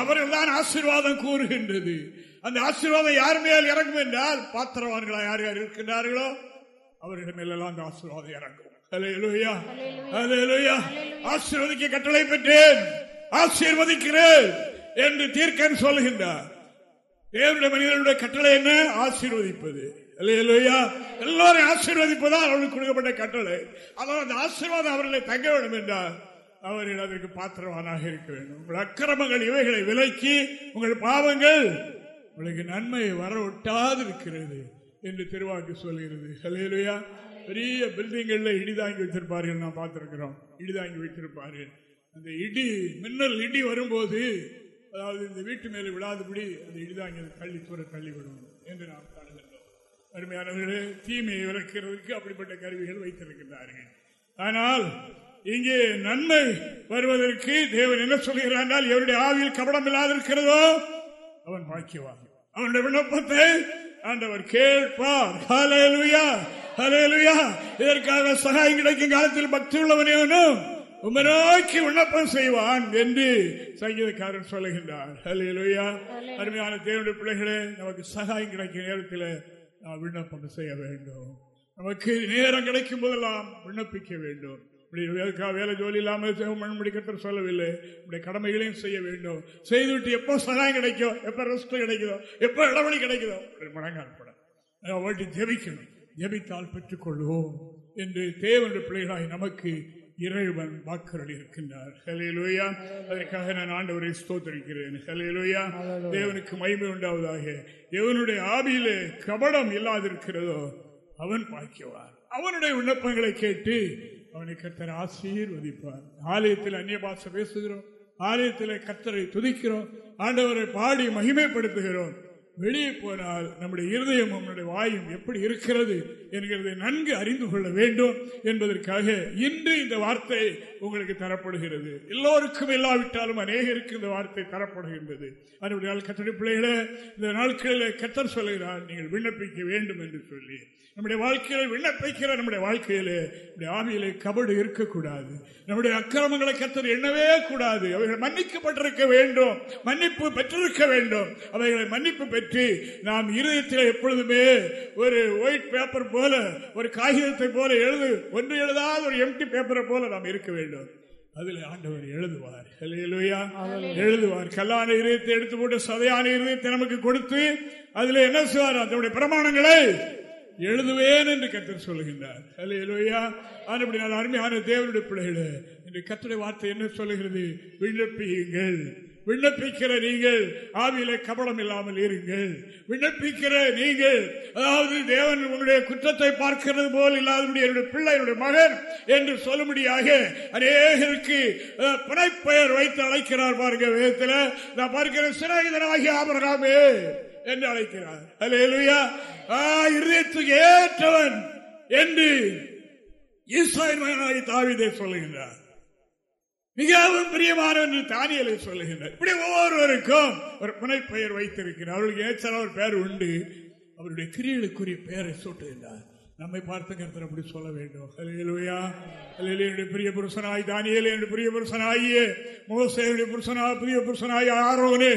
அவர்கள் தான் ஆசீர்வாதம் கூறுகின்றது. அந்த ஆசீர்வாதம் யார் மேல் இறங்கும் என்றால் பாத்திரவான்களா யார் யார் இருக்கின்றார்களோ அவர்கள் மேலெல்லாம் அந்த ஆசீர்வாதம் இறங்கும். ஆசீர்வதிக்க கட்டளை பெற்றேன். ஆசீர்வதிக்கிறேன் என்று தீர்க்கன் சொல்கின்றார் தேவனுடைய மனிதனுடைய கட்டளை என்ன? ஆசீர்வதிப்பது. எல்லாரும் ஆசீர்வதிப்பதால் அவர்களுக்கு கொடுக்கப்பட்ட கட்டளை. அதாவது அந்த ஆசீர்வாதம் அவர்களை தங்க வேண்டும் என்றால் அவர்கள் அதற்கு பாத்திரவானாக இருக்க வேண்டும் உங்கள் அக்கிரமங்கள் இவைகளை விலக்கி உங்கள் பாவங்கள் உங்களுக்கு நன்மை வர ஒட்டாது இருக்கிறது என்று திருவாக்கு சொல்கிறது. அல்லேலூயா பெரிய பில்டிங்கள்ல இடிதாங்கி வச்சிருப்பார்கள் நான் பார்த்திருக்கிறோம். இடிதாங்கி வைத்திருப்பார்கள். அந்த இடி மின்னல் இடி வரும்போது அதாவது இந்த வீட்டு மேலே விழாதபடி அந்த இடிதாங்க அதை தள்ளி தூர தள்ளி விடும் என்று நாம் காணுகின்றோம். அருமையானவர்களே தீமையை விளக்கிறதுக்கு அப்படிப்பட்ட கருவிகள் வைத்திருக்கிறார்கள் ஆனால் இங்கே நன்மை வருவதற்கு தேவன் என்ன சொல்கிறார் என்றால் எவருடைய ஆவியில் கபடம் இல்லாதிருக்கிறதோ அவன் பாக்கியவான் அவனுடைய விண்ணப்பத்தை ஆண்டவர் கேட்பார். ஹalleluya ஹalleluya. இதற்காக சகாயம் கிடைக்கும் காலத்தில் பக்தி உள்ளவனேனும் உம்மை நோக்கி விண்ணப்பம் செய்வான் என்று சங்கீதக்காரன் சொல்லுகின்றார். ஹalleluya. அருமையான தேவனுடைய பிள்ளைகளே நமக்கு சகாயம் கிடைக்கும் நேரத்தில் நாம் விண்ணப்பம் செய்ய வேண்டும். நமக்கு நேரம் கிடைக்கும் போதெல்லாம் விண்ணப்பிக்க வேண்டும். வேலை ஜோலி இல்லாமல் மண் முடிக்கத்தர் சொல்லவில்லை. இப்படி கடமைகளையும் செய்ய வேண்டும். செய்துவிட்டு எப்போ சகாயம் கிடைக்கும் எப்போ ரெஸ்ட் கிடைக்குதோ எப்போ இடைவெளி கிடைக்குதோ மடங்காற்பட ஓட்டி ஜெபிக்கணும். ஜெபித்தால் பெற்றுக்கொள்வோம் என்று தேவனுடைய பிள்ளைகளாய் நமக்கு இறைவன் வாக்குறுதி இருக்கின்றார். ஹலேலூயா அதற்காக நான் ஆண்டவரை ஸ்தோத்தரிக்கிறேன். ஹலேலூயா தேவனுக்கு மகிமை உண்டாவதாக. எவனுடைய ஆவியிலே கபடம் இல்லாதிருக்கிறதோ அவன் பாக்கியவான். அவனுடைய விண்ணப்பங்களை கேட்டு அவனை கர்த்தர் ஆசீர்வதிப்பார். ஆலயத்தில் அந்நிய பாஷை பேசுகிறோம். ஆலயத்தில் கர்த்தரை துதிக்கிறோம். ஆண்டவரை பாடி மகிமைப்படுத்துகிறோம். வெளியே போனால் நம்முடைய இருதயம் நம்முடைய வாயும் எப்படி இருக்கிறது என்கிறதை நன்கு அறிந்து கொள்ள வேண்டும் என்பதற்காக இன்று இந்த வார்த்தை உங்களுக்கு தரப்படுகிறது. எல்லோருக்கும் இல்லாவிட்டாலும் அநேகருக்கு இந்த வார்த்தை தரப்படுகின்றது. அதனுடைய கத்தடி பிள்ளைகளே இந்த நாட்களில் கத்தர் சொல்லுகிறார் நீங்கள் விண்ணப்பிக்க வேண்டும் என்று சொல்லி. நம்முடைய வாழ்க்கையில விண்ணப்பிக்கிற நம்முடைய வாழ்க்கையிலே நம்முடைய ஆவியிலே கபடு இருக்கக்கூடாது. நம்முடைய அக்கிரமங்களை கத்தர் எண்ணவே கூடாது. அவைகள் மன்னிக்கப்பட்டிருக்க வேண்டும் மன்னிப்பு பெற்றிருக்க வேண்டும். அவைகளை மன்னிப்பு பெற்று நாம் இருதயத்தில் எப்பொழுதுமே ஒரு ஒயிட் பேப்பர் போல ஒரு காகிதத்தை போல எழுது ஒன்று எழுதாத ஒரு எம்டி பேப்பரை போல நாம் இருக்க வேண்டும். அதில் ஆண்டவர் எழுதுவார். எழுதுவார். கல்லான இதயத்தை எடுத்து போட்டு சதையான இதயத்தை நமக்கு கொடுத்து அதில் என்ன செய்வார்? அதனுடைய பிரமாணங்களை எழுதுவேன் என்று கத்தர் சொல்லுகின்றார். ஹல்லேலூயா ஆனபடினால் அருமையான தேவனுடைய பிள்ளைகளே இன்று கத்தருடைய வார்த்தை என்ன சொல்லுகிறது? விண்ணப்பியுங்கள். விண்ணப்பிக்கிற நீங்கள் ஆவியில கபடம் இல்லாமல் இருங்கள். விண்ணப்பிக்கிற நீங்கள் அதாவது தேவன் உங்களுடைய குற்றத்தை பார்க்கிறது போல் இல்லாதபடி என்னுடைய பிள்ளை என்னுடைய மகன் என்று சொல்லும்படியாக அநேகருக்கு புனைப்பெயர் வைத்து அழைக்கிறார் பாருங்க வேதத்தில். நான் பார்க்கிற சிறாயுதனாகிய ஆபரகாமே என்று அழைக்கிறார். அல்லேலூயா. ஆ இருதயத்துக்கு ஏற்றவன் என்று ஈசாயின் மகனாகி தாவிதை சொல்லுகின்றார். மிகவும் பிரியமானவர் என்று தானியலை சொல்லுகின்றார். இப்படி ஒவ்வொருவருக்கும் ஒரு புனைப்பெயர் வைத்திருக்கிறார். அவர்களுக்கு ஏற்ற ஒரு பெயர் உண்டு. அவருடைய கிரியலுக்குரிய பெயரை சூட்டுகின்றார். நம்மை பார்த்து கருத்தர் அப்படி சொல்ல வேண்டும். அல்லேலூயா அல்லேலூயா பிரிய புருஷனாய் தானியல் என்னுடைய பிரிய புருஷனாகிய மோசேயுடைய புருஷனாய் பிரிய புருஷனாய் ஆரோனே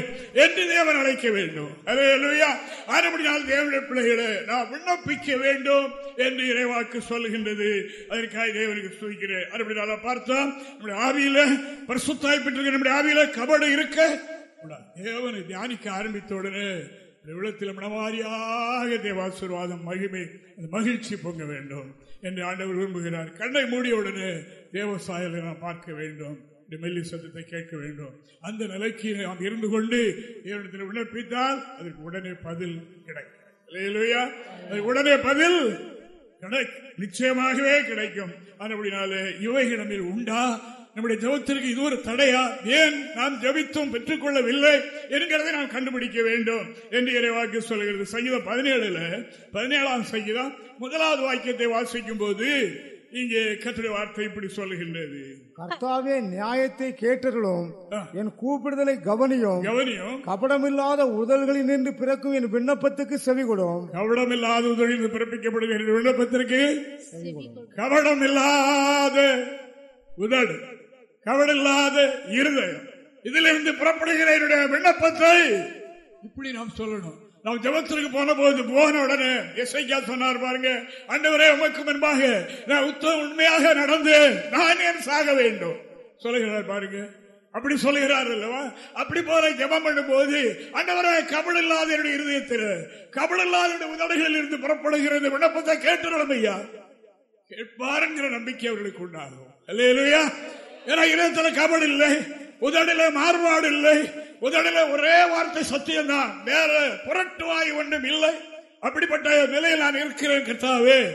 என்று தேவன் அழைக்க வேண்டும். அல்லேலூயா ஆனபடியால் தேவனுடைய பிள்ளைகளை நான் விண்ணப்பிக்க வேண்டும் என்று இறைவாக்கு சொல்லுகின்றது. அதற்காக தேவனுக்கு சுதிக்கிறேன் அதுபடியால பார்த்தோம் நம்முடைய ஆவியில பரிசுத்தாய் பெற்றிருக்க நம்முடைய ஆவியில கபடு இருக்க தேவனை தியானிக்க ஆரம்பித்த உடனே உள்ளத்தில் மனமாரியாக தேவாசிர்வாதம் மகிமை அந்த மகிழ்ச்சி பொங்க வேண்டும் என்று ஆண்டவர் விரும்புகிறார். கண்ணை மூடிய உடனே தேவசாயலை நாம் பார்க்க வேண்டும். மெல்லி சத்தத்தை கேட்க வேண்டும். அந்த நிலைக்கு நாம் இருந்து கொண்டு தேவனத்தில் விண்ணப்பித்தால் அதற்கு உடனே பதில் கிடைக்கும். இல்லையா உடனே பதில் கிடைக்கும் நிச்சயமாகவே கிடைக்கும். அப்படினாலே இவைகள் உண்டா? நம்முடைய ஜபத்திற்கு இது ஒரு தடையா? ஏன் நாம் ஜபித்தும் பெற்றுக்கொள்ளவில்லை என்கிறதை நாம் கண்டுபிடிக்க வேண்டும் என்று இறைவாக்கு சொல்கிறது. சங்கீதம் பதினேழுல பதினேழாம் சங்கீதம் முதலாவது வாக்கியத்தை வாசிக்கும் போது இங்கே கத்துடைய வார்த்தை இப்படி சொல்லுகின்றது. கர்த்தாவே நியாயத்தை கேட்டர்களும் என் கூப்பிடுதலை கவனியும். கவனியும். கபடமில்லாத உதல்களில் நின்று பிறக்கும் என் விண்ணப்பத்துக்கு செவிகொடும். கவடமில்லாத உதவியில் பிறப்பிக்கப்படுகிற விண்ணப்பத்திற்கு கவடமில்லாத உதடு. கவடில்லாத இருதயம். இதிலிருந்து புறப்படுகிற என்னுடைய விண்ணப்பத்தை. இப்படி நாம் சொல்லணும். நாம் ஜபத்திற்கு போன போது போன உடனே எஸ்ஐயா சொன்னார் பாருங்க அண்டவரே உமக்கு முன்பாக நான் உத்தம உண்மையாக நடந்து நான் ஏன் சாக வேண்டும்? சொல்லுகிறார் பாருங்க. அப்படி சொல்லுகிறார் அல்லவா? அப்படி போல ஜெபம் பண்ணும் போது ஆண்டவரே கபல் இல்லாத என்னுடைய இருதயத்தில் கபல் இல்லாத என்னுடைய உதடுகளில் இருந்து புறப்படுகிற இந்த விண்ணப்பத்தை கேட்டுறோம் ஐயா. கேட்பார் என்கிற நம்பிக்கை அவர்களுக்கு உண்டாகும். அல்லையா ஏன்னா இதயத்துல கபல் இல்லை. உதடில மாறுபாடு இல்லை. உதடில ஒரே வார்த்தை சத்தியம் தான் வேற புரட்டுவாய் ஒன்றும் இல்லை. அப்படிப்பட்ட நிலையில் நான் இருக்கிறேன் கர்த்தாவே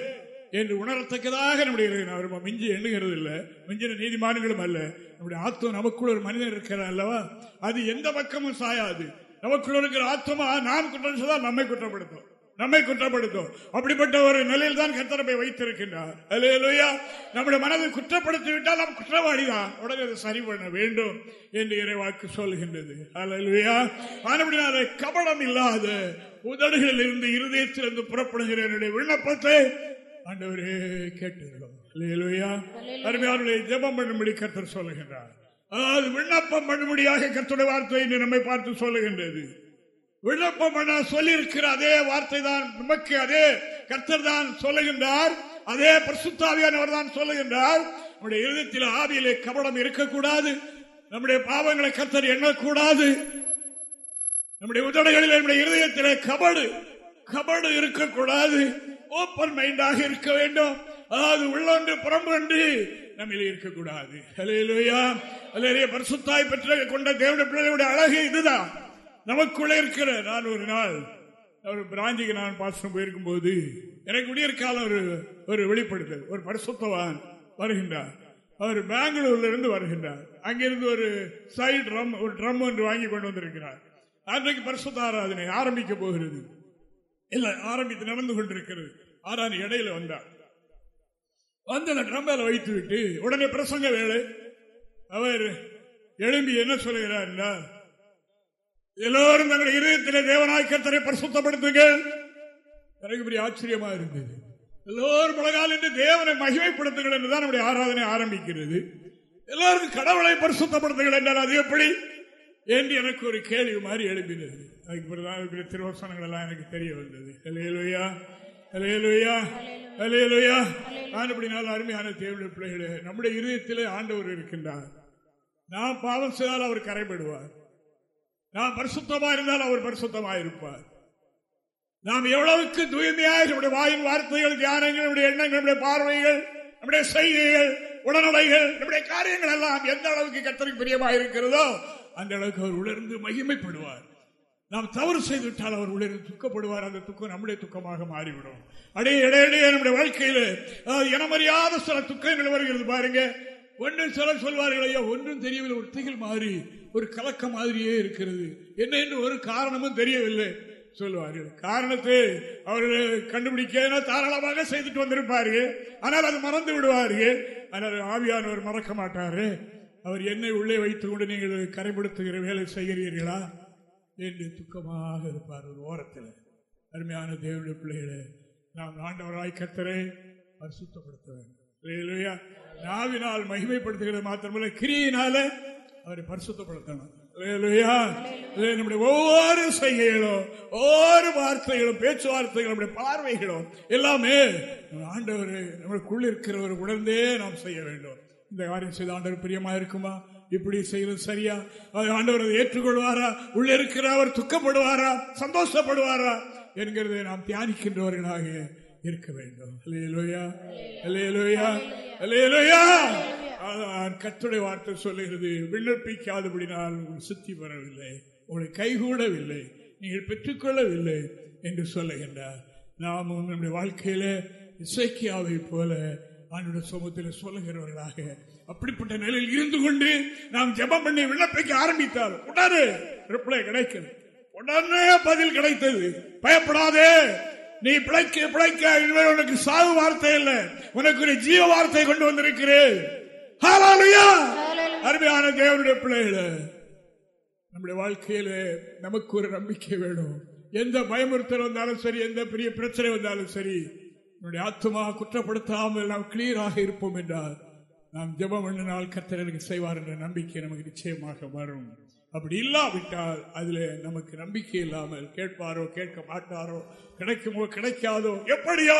என்று உணரத்தக்கதாக நம்முடைய இதயம் மிஞ்சி எண்ணுகிறது இல்லை. மிஞ்சின நீதிமான்களும் அல்ல. நம்முடைய ஆத்மா நமக்குள்ள ஒரு மனிதன் இருக்கிறார் அல்லவா? அது எந்த பக்கமும் சாயாது. நமக்குள்ள இருக்கிற ஆத்மா நாம் குற்றம் செய்தால் நம்மை குற்றப்படுத்தும். நம்மை குற்றப்படுத்தும். அப்படிப்பட்ட ஒரு நிலையில் தான் கத்தரப்பை வைத்திருக்கின்றார். அல்லேலூயா. நம்முடைய மனதை குற்றப்படுத்தி விட்டால் நாம் குற்றவாளிதான் உடனே அதை சரி பண்ண வேண்டும் என்று இறைவாக்கு சொல்கின்றது. அல்லேலூயா. ஆனப்படினால கபடம் இல்லாத உதடுகளில் இருந்து இருதயத்திலிருந்து புறப்படுகிற என்னுடைய விண்ணப்பத்தை ஆண்டவரே கேட்டுள்ளோம் அல்லேலூயா. அருமையாருடைய ஜெபம் பண்ணும்படி கர்த்தர் சொல்லுகின்றார் அதாவது விண்ணப்பம் பண்ணும்படியாக கர்த்தருடைய வார்த்தை இன்று நம்மை பார்த்து சொல்லுகின்றது. விண்ணப்பம் பண்ண சொல்லியிருக்கிற அதே வார்த்தை தான் நமக்கு அதே கர்த்தர் தான் சொல்லுகின்றார். அதே பிரசுத்தாவியானவர் தான் சொல்லுகின்றார். நம்முடைய இருதயத்தில் ஆவியிலே கபடம் இருக்கக்கூடாது. நம்முடைய பாவங்களை கர்த்தர் எண்ணக்கூடாது. நம்முடைய உதடுகளில் நம்முடைய இருதயத்திலே கபடு கபடு இருக்கக்கூடாது. ஓப்பன் மைண்டாக இருக்க வேண்டும். அதாவது உள்ளொன்று புறம்பொன்று நம்மில் இருக்கக்கூடாது. அலையிலுயா அலையிலே பரிசுத்தாய் பெற்ற கொண்ட தேவனுடைய பிள்ளைகளுடைய அழகு இதுதான். நமக்குள்ளே இருக்கிற நான் ஒரு நாள். ஒரு பிராந்திக்கு நான் பாசனம் போயிருக்கும் போது எனக்கு குடியிருக்கால ஒரு ஒரு வெளிப்படுத்தல் ஒரு பரிசுத்தவான் வருகின்றார். அவர் பெங்களூர்ல இருந்து வருகின்றார். அங்கிருந்து ஒரு சைடு ட்ரம் ஒரு ட்ரம் ஒன்று வாங்கி கொண்டு வந்திருக்கிறார். அன்றைக்கு பரிசுத்த ஆராதனை ஆரம்பிக்க போகிறது. இல்ல ஆரம்பித்து நடந்து கொண்டிருக்கிறது. ஆனால் இடையில வந்தார். வந்து அந்த ட்ரம்பால வைத்து விட்டு உடனே பிரசங்க வேலை. அவர் எழும்பி என்ன சொல்லுகிறார் என்றால் எல்லோரும் தங்கள் இதயத்திலே தேவனாய் கர்த்தரை பரிசுத்தப்படுத்துங்கள். எனக்கு பெரிய ஆச்சரியமா இருந்தது. எல்லோரும் உலகால் என்று தேவனை மகிமைப்படுத்துங்கள் என்றுதான் நம்முடைய ஆராதனை ஆரம்பிக்கிறது. எல்லோரும் கடவுளை பரிசுத்தப்படுத்துங்கள் என்றால் அது எப்படி? என்று எனக்கு ஒரு கேள்வி மாதிரி எழுப்பினது அதுக்கு பிறகுதான் இருக்கிற திருவசனங்கள் எல்லாம் எனக்கு தெரிய வந்தது. அலையலுயா அலையலுயா அலையலுயா நான் அப்படினால அருமையான தேவனுடைய பிள்ளைகளே நம்முடைய இருதயத்திலே ஆண்டவர் இருக்கின்றார். நான் பாவம் செய்தால் அவர் கரைபடுவார். நாம் பரிசுத்தமா இருந்தால் அவர் பரிசுத்தமா இருப்பார். நாம் எவ்வளவுக்கு தூய்மையாக நம்முடைய வாயின் வார்த்தைகள் தியானங்கள் நம்முடைய எண்ணங்கள் நம்முடைய பார்வைகள் நம்முடைய செய்திகள் உடனடைகள் நம்முடைய காரியங்கள் எல்லாம் எந்த அளவுக்கு கத்தருக்கு பிரியமாக இருக்கிறதோ அந்த அளவுக்கு அவர் உணர்ந்து மகிமைப்படுவார். நாம் தவறு செய்துவிட்டால் அவர் உள்ளே துக்கப்படுவார். அந்த துக்கம் நம்முடைய துக்கமாக மாறிவிடும். அடைய இடையிடையே நம்முடைய வாழ்க்கையில் இனமறியாத சில துக்கங்கள் வருகிறது. பாருங்க ஒன்று சொல்ல சொல்வார்கள் ஐயா ஒன்றும் தெரியவில்லை. ஒத்திகள் மாறி மாதிரி ஒரு கலக்க மாதிரியே இருக்கிறது. என்ன என்று ஒரு காரணமும் தெரியவில்லை சொல்லுவார்கள். காரணத்தை அவர்கள் கண்டுபிடிக்க தாராளமாக செய்துட்டு வந்திருப்பார்கள். ஆனால் அது மறந்து விடுவார்கள். ஆனால் ஆவியானவர் மறக்க மாட்டாரு. அவர் என்னை உள்ளே வைத்துக் கொண்டு நீங்கள் கரைப்படுத்துகிற வேலை செய்கிறீர்களா? என்று துக்கமாக இருப்பார் ஒரு ஓரத்தில். அருமையான தேவனுடைய பிள்ளைகளை நாம் ஆண்டவராய் கத்தரை பரிசுத்தப்படுத்த வேண்டும். இல்லையா நாவினால் மகிமைப்படுத்துகிறது மாத்திரமல்ல கிரியினால அவரை பரிசுத்தப்படுத்தணும். நம்முடைய ஒவ்வொரு செய்கைகளும் ஒவ்வொரு வார்த்தைகளும் பேச்சுவார்த்தைகளும் நம்முடைய பார்வைகளும் எல்லாமே ஆண்டவர் நம்மளுக்குள் இருக்கிறவர் உணர்ந்தே நாம் செய்ய வேண்டும். இந்த காரியம் செய்த ஆண்டவர் பிரியமா இருக்குமா? இப்படி செய்யறது சரியா? ஆண்டவர் ஏற்றுக்கொள்வாரா? உள்ள இருக்கிற அவர் துக்கப்படுவாரா? சந்தோஷப்படுவாரா? என்கிறதை நாம் தியானிக்கின்றவர்களாக இருக்க வேண்டும். அல்லேலூயா அல்லேலூயா அல்லேலூயா அதான் கர்த்தருடைய வார்த்தை சொல்லுகிறது விண்ணப்பிக்காதபடினால் உங்கள் சுத்தி வரவில்லை உங்களை கைகூடவில்லை நீங்கள் பெற்றுக்கொள்ளவில்லை என்று சொல்லுகின்றார். நாமும் நம்முடைய வாழ்க்கையில இசைக்கியாவை போல ஆண்டுடைய சமூகத்தில் சொல்லுகிறவர்களாக அப்படிப்பட்ட நிலையில் இருந்து கொண்டு நாம் ஜபம் பண்ணி விண்ணப்பிக்க ஆரம்பித்தால் உடனே ரிப்ளை கிடைக்கிறது. உடனே பதில் கிடைத்தது. பயப்படாதே. நீ பிழைக்க பிழைக்க இனிமேல் உனக்கு சாவு வார்த்தை இல்லை. உனக்கு ஒரு ஜீவ வார்த்தை கொண்டு வந்திருக்கிறேன்! அருமையான தேவனுடைய பிள்ளைகளே நம்முடைய வாழ்க்கையில நமக்கு ஒரு நம்பிக்கை வேணும். எந்த பயமுறுத்தல் வந்தாலும் சரி எந்த பெரிய பிரச்சனை வந்தாலும் சரி நம்முடைய ஆத்மா குற்றப்படுத்தாமல் நாம் கிளியராக இருப்போம் என்றால் நாம் ஜெபம் பண்ணினால் கர்த்தர் எனக்கு செய்வார் என்ற நம்பிக்கை நமக்கு நிச்சயமாக வரும். அப்படி இல்லாவிட்டால் அதில் நமக்கு நம்பிக்கை இல்லாமல் கேட்பாரோ கேட்க மாட்டாரோ கிடைக்குமோ கிடைக்காதோ எப்படியோ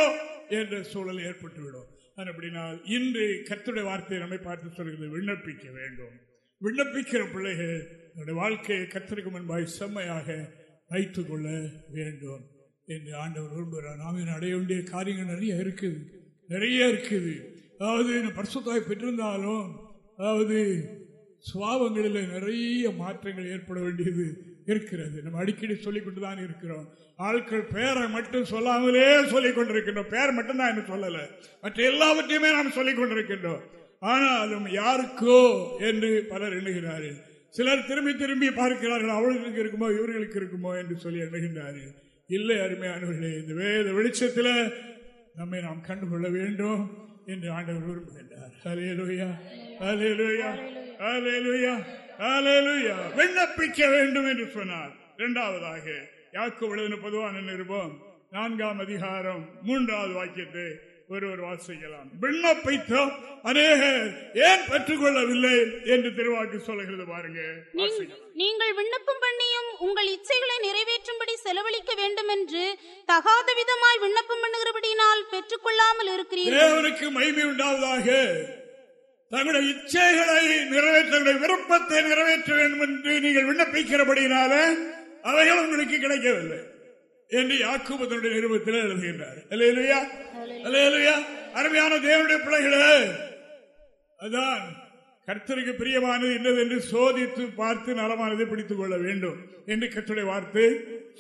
என்ற சூழல் ஏற்பட்டுவிடும். அப்படினால் இன்று கத்துடைய வார்த்தையை நம்மை பார்த்து சொல்கிறது விண்ணப்பிக்க வேண்டும். விண்ணப்பிக்கிற பிள்ளைகள் நம்முடைய வாழ்க்கையை கர்த்தருக்கு முன்பாய் செம்மையாக வைத்து கொள்ள வேண்டும் என்று ஆண்டவர் விரும்புகிறார். நாம் அடைய வேண்டிய காரியங்கள் நிறைய இருக்குது. நிறைய இருக்குது. அதாவது இந்த பரிசுத்தாய் பெற்றிருந்தாலும் அதாவது சுவாவங்களில் நிறைய மாற்றங்கள் ஏற்பட வேண்டியது இருக்கிறது. நம்ம அடிக்கடி சொல்லிக் கொண்டு தான் இருக்கிறோம். ஆட்கள் பேரை மட்டும் சொல்லாமலே சொல்லிக் கொண்டிருக்கின்றோம். பேர் மட்டும் தான் எனக்கு சொல்லல. மற்ற எல்லாவற்றையுமே நாம் சொல்லிக் கொண்டிருக்கின்றோம். ஆனாலும் யாருக்கோ என்று பலர் எண்ணுகிறார்கள். சிலர் திரும்பி திரும்பி பார்க்கிறார்கள். அவர்களுக்கு இருக்குமோ இவர்களுக்கு இருக்குமோ என்று சொல்லி எண்ணுகின்றார்கள். இல்லை அருமையானவர்களே இந்த வேத வெளிச்சத்தில் நம்மை நாம் கண்டுகொள்ள வேண்டும். என்று ஆண்டவர் விரும்புகின்றார். அலேலுயா அலேலுயா அலேலுயா அலேலுயா விண்ணப்பிக்க வேண்டும் என்று சொன்னார். இரண்டாவதாக யாக்கு எழுதின பொதுவான நிருபம் நான்காம் அதிகாரம் மூன்றாவது வாக்கியத்தை ஒருவர் வாசிக்கலாம். விண்ணப்பித்தோம் அநேகர் ஏன் பெற்றுக்கொள்ளவில்லை என்று திருவாக்கு சொல்லுகிறது பாருங்க. நீங்கள் விண்ணப்பம் பண்ணியும் உங்கள் இச்சைகளை நிறைவேற்றும்படி செலவழிக்க வேண்டும் என்று தகாத விதமாய் விண்ணப்பம் பண்ணுகிறபடியினால் பெற்றுக்கொள்ளாமல் இருக்கிறீர்கள். தேவனுக்கு மகிமை உண்டாவதாக. தங்களுடைய இச்சைகளை நிறைவேற்ற தங்களுடைய விருப்பத்தை நிறைவேற்ற வேண்டும் என்று நீங்கள் விண்ணப்பிக்கிறபடினால அவைகள் உங்களுக்கு கிடைக்கவில்லை என்று யாக்கூபு தன்னுடைய நிருபத்தில் எழுதுகின்றார். அல்லேலூயா. அருமையான தேவனுடைய பிள்ளைகளே அதான் கர்த்தருக்கு பிரியமானது என்னது என்று சோதித்து பார்த்து நலமானதை பிடித்துக் கொள்ள வேண்டும் என்று கற்றுடைய வார்த்தை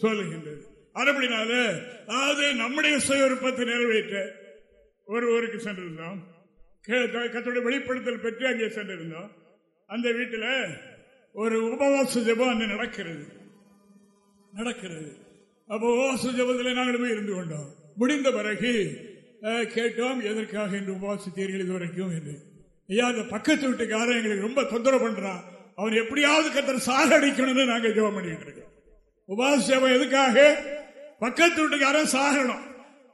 சொல்லுகின்றது. அதுபடினால அதாவது நம்முடைய சுய விருப்பத்தை நிறைவேற்ற ஒரு ஊருக்கு சென்றிருந்தோம். கே- வெளிப்படுத்தல் பெற்று அங்கே சென்றிருந்தோம். அந்த வீட்டில் ஒரு உபவாச ஜபம் அங்கே நடக்கிறது. நடக்கிறது. அப்போ உபவாச ஜபத்தில் நாங்கள் போய் இருந்து கொண்டோம். முடிந்த பிறகு கேட்டோம் எதற்காக என்று உபவாசித்தீர்கள் இதுவரைக்கும் என்று. ஐயா அந்த பக்கத்து வீட்டுக்காரன் எங்களுக்கு ரொம்ப தொந்தரவு பண்றான். அவன் எப்படியாவது கத்தர் சாகடிக்கணும்னு நாங்கள் ஜெபம் பண்ணிட்டு இருக்கோம். உபவாச சேவை எதுக்காக? பக்கத்து வீட்டுக்காரன் சாகணும்.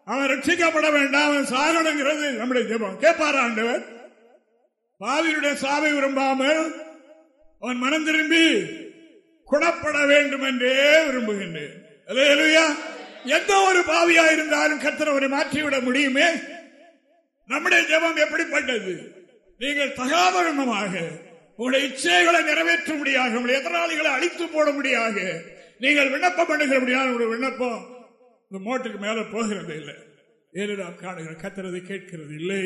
அவன் ரட்சிக்கப்பட வேண்டாம். அவன் சாகணுங்கிறது நம்முடைய ஜெபம். கேட்பாரா ஆண்டவர்? பாவியுடைய சாவை விரும்பாமல் அவன் மனம் திரும்பி குணப்பட வேண்டும் என்றே விரும்புகின்றேன் எந்த ஒரு பாவியா இருந்தாலும் கர்த்தர் அவரை மாற்றிவிட முடியுமே? நம்முடைய ஜபம் எப்படிப்பட்டது? நீங்கள் தகாதவனமாக உங்களுடைய இச்சைகளை நிறைவேற்ற முடியாக உங்களுடைய எதிராளிகளை அழித்து போட முடியாக நீங்கள் விண்ணப்பம் பண்ணுகிற முடியாது. உங்களுடைய விண்ணப்பம் இந்த மோட்டுக்கு மேல போகிறது இல்லை. என்று நாம் காணுகிறோம் கத்துறது கேட்கிறது இல்லை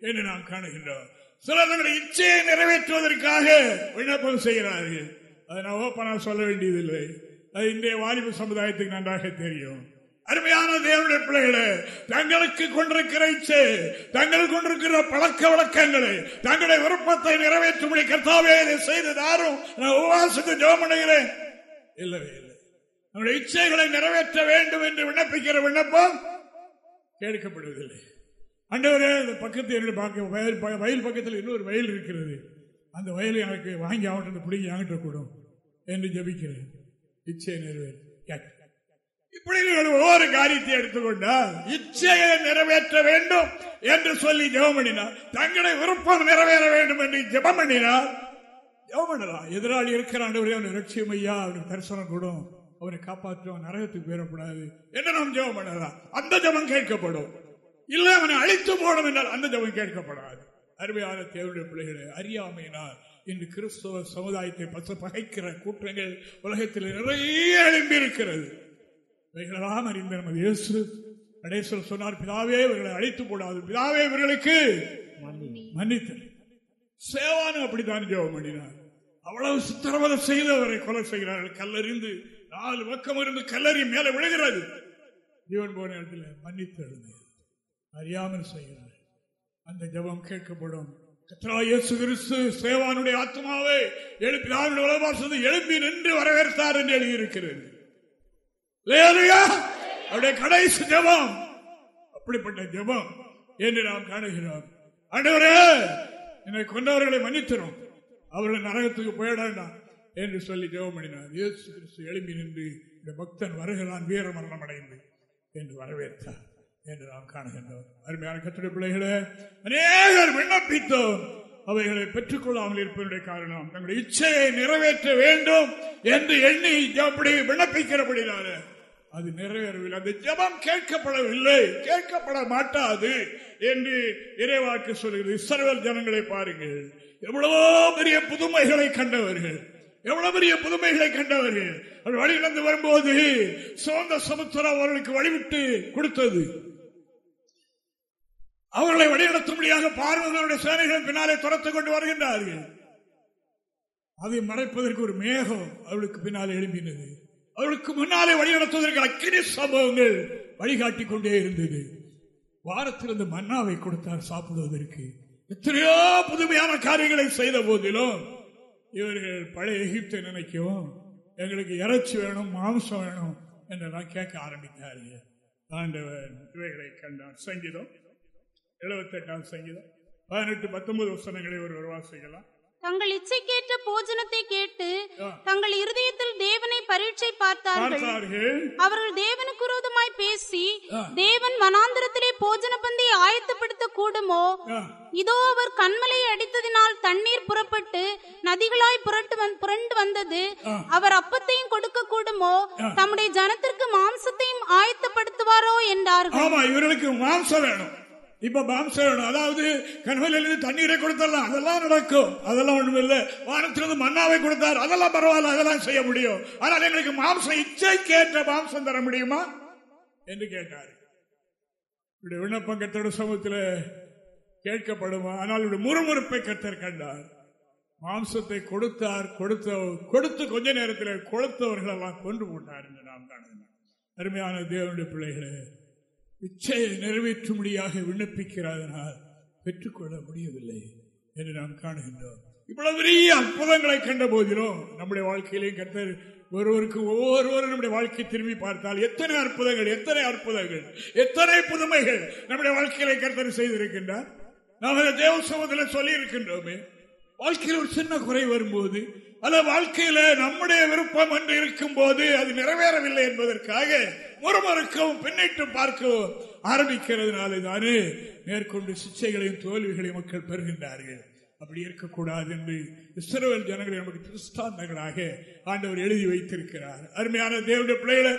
என்று நாம் காணுகின்றோம். சிலர் தங்களுடைய இச்சையை நிறைவேற்றுவதற்காக விண்ணப்பம் செய்கிறார்கள். அதை நான் ஓப்பனா சொல்ல வேண்டியதில்லை. அது இன்றைய வாலிப சமுதாயத்துக்கு நன்றாக தெரியும். அருமையான தேவனுடைய பிள்ளைகளே தங்களுக்கு கொண்டிருக்கிற இச்சை தங்கள் கொண்டிருக்கிற பழக்க வழக்கங்களை தங்களுடைய விருப்பத்தை நிறைவேற்றும்படி கர்த்தாவே இதை செய்து தாரும். நான் உபவாசத்தை ஜெபம் பண்ணுகிறேன். இல்லவே இல்லை. நம்முடைய இச்சைகளை நிறைவேற்ற வேண்டும் என்று விண்ணப்பிக்கிற விண்ணப்பம் கேட்கப்படுவதில்லை. அண்டவரே இந்த பக்கத்து என்னுடைய பார்க்க வயல் வயல் பக்கத்தில் இன்னொரு வயல் இருக்கிறது. அந்த வயலை எனக்கு வாங்கி அவன்கிட்ட பிடிங்கி என்கிட்ட கூடும் என்று ஜெபிக்கிறேன். இச்சையை நிறைவேற்ற கேட்க. இப்படி நீங்கள் ஒவ்வொரு காரியத்தை எடுத்துக்கொண்டால் இச்சையை நிறைவேற்ற வேண்டும் என்று சொல்லி ஜெபம் பண்ணினார் தங்களுடைய விருப்பம் நிறைவேற வேண்டும் என்று ஜெபம் பண்ணினார் ஜெபம் பண்ணலாம் எதிராளி இருக்கிறான் லட்சியம் ஐயா அவனுக்கு தரிசனம் கூடும். அவரை காப்பாற்றும் நரகத்துக்கு போயிடக்கூடாது என்று நாம் ஜெபம் பண்ணலாம் அந்த ஜபம் கேட்கப்படும். இல்லை அவனை அழித்து போடும் என்றால் அந்த ஜபம் கேட்கப்படாது. அருமையான தேவையுடைய பிள்ளைகளை அறியாமையினால் இன்று கிறிஸ்தவ சமுதாயத்தை பச பகைக்கிற கூட்டங்கள் உலகத்தில் நிறைய எழும்பி இருக்கிறது இவைகளெல்லாம் அறிந்த நமது இயேசு கடைசியில் சொன்னார் பிதாவே இவர்களை அழைத்து போடாது. பிதாவே இவர்களுக்கு மன்னித்தல். சேவானு அப்படித்தான் ஜெபம் பண்ணினார் அவ்வளவு சித்திரவதை செய்து அவரை கொலை செய்கிறார்கள். கல்லறிந்து நாலு பக்கம் இருந்து கல்லறி மேலே விழுகிறது. ஜீவன் போன இடத்துல மன்னித்து அறியாமல் செய்கிறார் அந்த ஜெபம் கேட்கப்படும். சேவானுடைய ஆத்மாவை எழுப்பி நாளுடைய உலகவாசத்தை எழுப்பி நின்று வரவேற்றார் என்று எழுதியிருக்கிறது? அவருடைய கடைசி ஜெபம். அப்படிப்பட்ட ஜெபம் என்று நாம் காணுகிறோம். ஆண்டவரே என்னை கொண்டவர்களை மன்னித்தரும். அவர்கள் நரகத்துக்கு போயிடா என்று சொல்லி ஜெபம் பண்ணினார். இயேசு கிறிஸ்து எழும்பி நின்று இந்த பக்தன் வருகிறான் வீர மரணம் அடைந்து என்று வரவேற்றார் என்று நாம் காணுகின்றோம். அருமையான கத்துடைய பிள்ளைகளே அநேகர் விண்ணப்பித்தோம். அவைகளை பெற்றுக்கொள்ளாமல் இருப்பதனுடைய காரணம். தங்களுடைய இச்சையை நிறைவேற்ற வேண்டும் என்று எண்ணி அப்படி விண்ணப்பிக்கிறபடினால அது நிறைவேறவில்லை. அந்த ஜபம் கேட்கப்படவில்லை. கேட்கப்பட மாட்டாது என்று இறைவாக்கு சொல்கிறது. இஸ்ரவேல் ஜனங்களை பாருங்கள். எவ்வளவோ பெரிய புதுமைகளை கண்டவர்கள். எவ்வளவு பெரிய புதுமைகளை கண்டவர்கள். அவர் வழி நடந்து வரும்போது சோந்த சமுத்திரம் அவர்களுக்கு வழிவிட்டு கொடுத்தது. அவர்களை வழிநடத்தும்படியாக பார்வதனுடைய சேனைகள் பின்னாலே துரத்துக் கொண்டு வருகின்றார்கள். அதை மறைப்பதற்கு ஒரு மேகம் அவளுக்கு பின்னாலே எழும்பினது. அவளுக்கு முன்னாலே வழிநடத்துவதற்கு அக்கினி சம்பவங்கள் வழிகாட்டி கொண்டே இருந்தது. வாரத்தில் இந்த மன்னாவை கொடுத்தார் சாப்பிடுவதற்கு. எத்தனையோ புதுமையான காரியங்களை செய்த போதிலும் இவர்கள் பழைய எகிப்தை நினைக்கவும் எங்களுக்கு இறைச்சி வேணும் மாம்சம் வேணும் என்றெல்லாம் கேட்க ஆரம்பித்தார்கள். ஆண்டவர் இவைகளை கண்டார் சங்கீதம் எழுபத்தெட்டாம் சங்கீதம். பதினெட்டு பத்தொன்பது வசனங்களை ஒருவர் வாசிக்கலாம் தங்கள் இச்சைக்கேற்ற போஜனத்தை கேட்டு. தங்கள் இருதயத்தில் தேவனை பரீட்சை பார்த்தார்கள். அவர்கள் தேவனுக்கு விரோதமாய் பேசி. தேவன் வனாந்திரத்திலே போஜன பந்தியை ஆயத்தப்படுத்த கூடுமோ இதோ அவர் கண்மலையை அடித்ததினால் தண்ணீர் புறப்பட்டு நதிகளாய் புரட்டு புரண்டு வந்தது. அவர் அப்பத்தையும் கொடுக்க கூடுமோ தம்முடைய ஜனத்திற்கு மாம்சத்தையும் ஆயத்தப்படுத்துவாரோ? என்றார்கள். இவர்களுக்கு மாம்சம் வேணும். இப்ப மாம்சம் வேணும். அதாவது கனவிலிருந்து தண்ணீரை கொடுத்தலாம் அதெல்லாம் நடக்கும். அதெல்லாம் ஒண்ணும் இல்ல. வானத்திலிருந்து மன்னாவை கொடுத்தார். அதெல்லாம் பரவாயில்ல. அதெல்லாம் செய்ய முடியும். ஆனால் எங்களுக்கு மாம்சம் இச்சைக்கேற்ற மாம்சம் தர முடியுமா? என்று கேட்டார். இப்படி விண்ணப்பம் கத்தோட சமூகத்தில் கேட்கப்படுமா? ஆனால் இப்படி முறுமுறுப்பை கத்தர் கண்டார். மாம்சத்தை கொடுத்தார். கொடுத்த கொடுத்து கொஞ்ச நேரத்தில் கொடுத்தவர்களெல்லாம் கொண்டு போட்டார் என்று நாம் காணுகிறோம். அருமையான தேவனுடைய பிள்ளைகளே இச்சையை நிறைவேற்றும்படியாக விண்ணப்பிக்கிறதனால் பெற்றுக்கொள்ள முடியவில்லை என்று நாம் காணுகின்றோம். இவ்வளவு பெரிய அற்புதங்களை கண்ட போதிலும் நம்முடைய வாழ்க்கையிலேயும் கத்தர் ஒருவருக்கு ஒவ்வொருவரும் நம்முடைய வாழ்க்கையை திரும்பி பார்த்தால் எத்தனை அற்புதங்கள் எத்தனை அற்புதங்கள் எத்தனை புதுமைகள் நம்முடைய வாழ்க்கையிலே கர்த்தர் செய்திருக்கின்றார். நாம் அதை தேவ சமூகத்தில் சொல்லி இருக்கின்றோமே வாழ்க்கையில் ஒரு சின்ன குறை வரும்போது அல்ல வாழ்க்கையில நம்முடைய விருப்பம் என்று இருக்கும் போது அது நிறைவேறவில்லை என்பதற்காக ஒருவருக்கும் பின்னிட்டு பார்க்கவும் ஆரம்பிக்கிறதுனாலே தானே மேற்கொண்டு சிச்சைகளையும் தோல்விகளையும் மக்கள் பெறுகின்றார்கள். அப்படி இருக்கக்கூடாது என்று இஸ்ரவேல் ஜனங்களை நமக்கு திருஷ்டாந்தங்களாக ஆண்டவர் எழுதி வைத்திருக்கிறார். அருமையான தேவடைய பிள்ளைகளை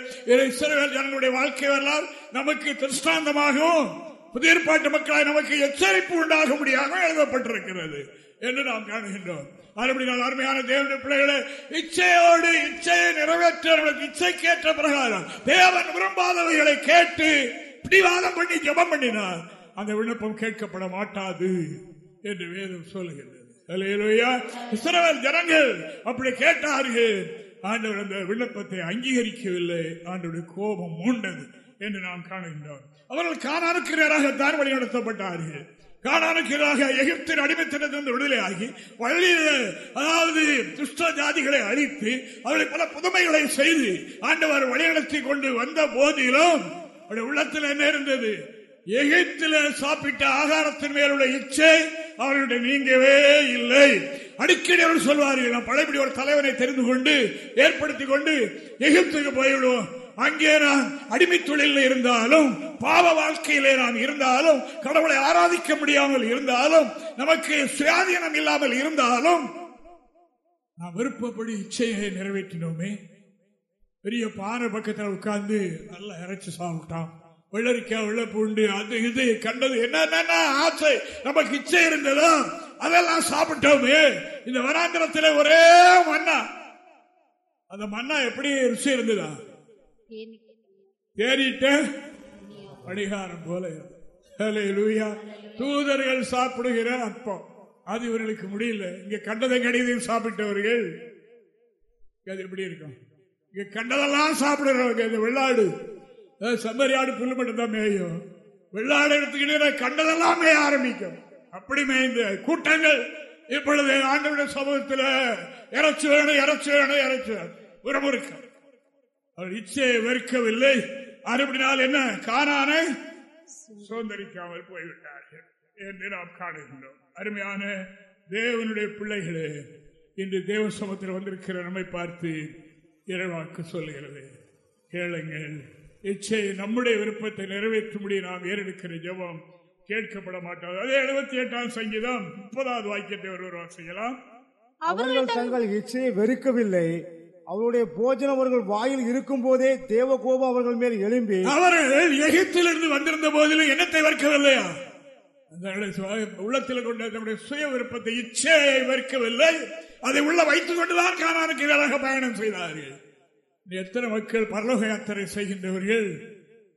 இஸ்ரவேல் ஜனங்களுடைய வாழ்க்கை வரலாறு நமக்கு திருஷ்டாந்தமாகவும் புதிய ஏற்பாட்டு மக்களால் நமக்கு எச்சரிப்பு உண்டாக முடியாமல் எழுதப்பட்டிருக்கிறது என்று நாம் காணுகின்றோம். மறுபடியும் அருமையான தேவனுடைய பிள்ளைகளை இச்சையோடு இச்சையை நிறைவேற்றவர்களுக்கு இச்சைக்கேற்ற பிரகாரம் தேவன் விரும்பாதவைகளை கேட்டு பிடிவாதம் பண்ணி ஜெபம் பண்ணினார். அந்த விண்ணப்பம் கேட்கப்பட மாட்டாது என்று வேதம் சொல்லுகிறது. இஸ்ரவேல் ஜனங்கள் அப்படி கேட்டார்கள். ஆண்டவர் அந்த விண்ணப்பத்தை அங்கீகரிக்கவில்லை. ஆண்டவருடைய கோபம் மூண்டது என்று நாம் காணுகின்றோம். அவர்கள் காணானுக்கிறாராகத்தான் வழி வழிநடத்தப்பட்டார்கள் காணானுக்கிறாக எகிப்தின் அடிமைத்தனத்திலிருந்து விடுதலையாகி வழியில் அதாவது துஷ்ட ஜாதிகளை அழித்து அவர்களை பல புதுமைகளை செய்து ஆண்டவர் வழிநடத்தி கொண்டு வந்த போதிலும் அவருடைய உள்ளத்தில் என்ன இருந்தது? எகிப்தில சாப்பிட்ட ஆகாரத்தின் மேலுள்ள இச்சை அவர்களுடைய நீங்கவே இல்லை. அடிக்கடி அவர்கள் சொல்வார்கள் நான் பழையபடி ஒரு தலைவனை தெரிந்து கொண்டு ஏற்படுத்திக் கொண்டு எகிப்துக்கு போய்விடுவோம். அங்கே நான் அடிமை தொழிலில் இருந்தாலும் பாவ வாழ்க்கையிலே நாம் இருந்தாலும் கடவுளை ஆராதிக்க முடியாமல் இருந்தாலும் நமக்கு சுயாதீனம் இல்லாமல் இருந்தாலும் நாம் விருப்பப்படி இச்சையை நிறைவேற்றினோமே. பெரிய பாறை பக்கத்தில் உட்கார்ந்து நல்லா இறைச்சி சாப்பிட்டான். வெள்ளரிக்காய் வெள்ளப்பூண்டு அது இது கண்டது. என்னென்ன ஆசை? நமக்கு இச்சை இருந்ததோ? அதெல்லாம் சாப்பிட்டோமே. இந்த வராந்திரத்தில் ஒரே மண்ணா அந்த மண்ணா எப்படி ருசி இருந்ததா? தேறிட்ட பணிகாரம் போல தூதர்கள் சாப்பிடுகிற அப்பம். அது இவர்களுக்கு முடியல. இங்க கண்டதை கடிதையும் சாப்பிட்டவர்கள். அது எப்படி இருக்கும்? இங்க கண்டதெல்லாம் சாப்பிடுறவங்க. இந்த வெள்ளாடு. செம்மறியாடு புல்லு மட்டும் தான் மேயும். வெள்ளாடு எடுத்துக்கிட்டு கண்டதெல்லாம் மேய ஆரம்பிக்கும். அப்படி மேய்ந்த கூட்டங்கள். இப்பொழுது ஆண்டவருடைய சமூகத்தில் இறைச்சி வேணும் இறைச்சி வேணும் இறைச்சி வேணும். உறமுறுக்கம் அவர் இச்சையை வெறுக்கவில்லை. அறுபடினால் என்ன? காணானை? சுதந்திரிக்காமல் போய்விட்டார்கள் என்று நாம் காணுகின்றோம். அருமையான தேவனுடைய பிள்ளைகளே இன்று தேவ சமத்தில் வந்திருக்கிற நம்மை பார்த்து இறைவாக்கு சொல்லுகிறது. கேளுங்கள். இச்சை நம்முடைய விருப்பத்தை நிறைவேற்றும்படி நாம் ஏறெடுக்கிற ஜெபம் கேட்கப்பட மாட்டாது. அதே எழுபத்தி எட்டாம் சங்கீதம் முப்பதாவது வாக்கியத்தை ஒருவர் செய்யலாம் அவர்கள் தங்கள் இச்சையை வெறுக்கவில்லை. அவருடைய போஜனம் அவர்கள் வாயில் இருக்கும் போதே தேவ கோபம் அவர்கள் மேல் எழும்பி அவர்கள் எகிப்திலிருந்து வந்திருந்த போதிலும் என்னத்தை வெறுக்கவில்லையா? அந்த உள்ளத்தில் கொண்ட நம்முடைய சுய விருப்பத்தை இச்சையை வெறுக்கவில்லை. அதை உள்ள வைத்துக் கொண்டுதான் காணானுக்கு எதிராக பயணம் செய்தார்கள். எத்தனை மக்கள் பரலோக யாத்திரை செய்கின்றவர்கள்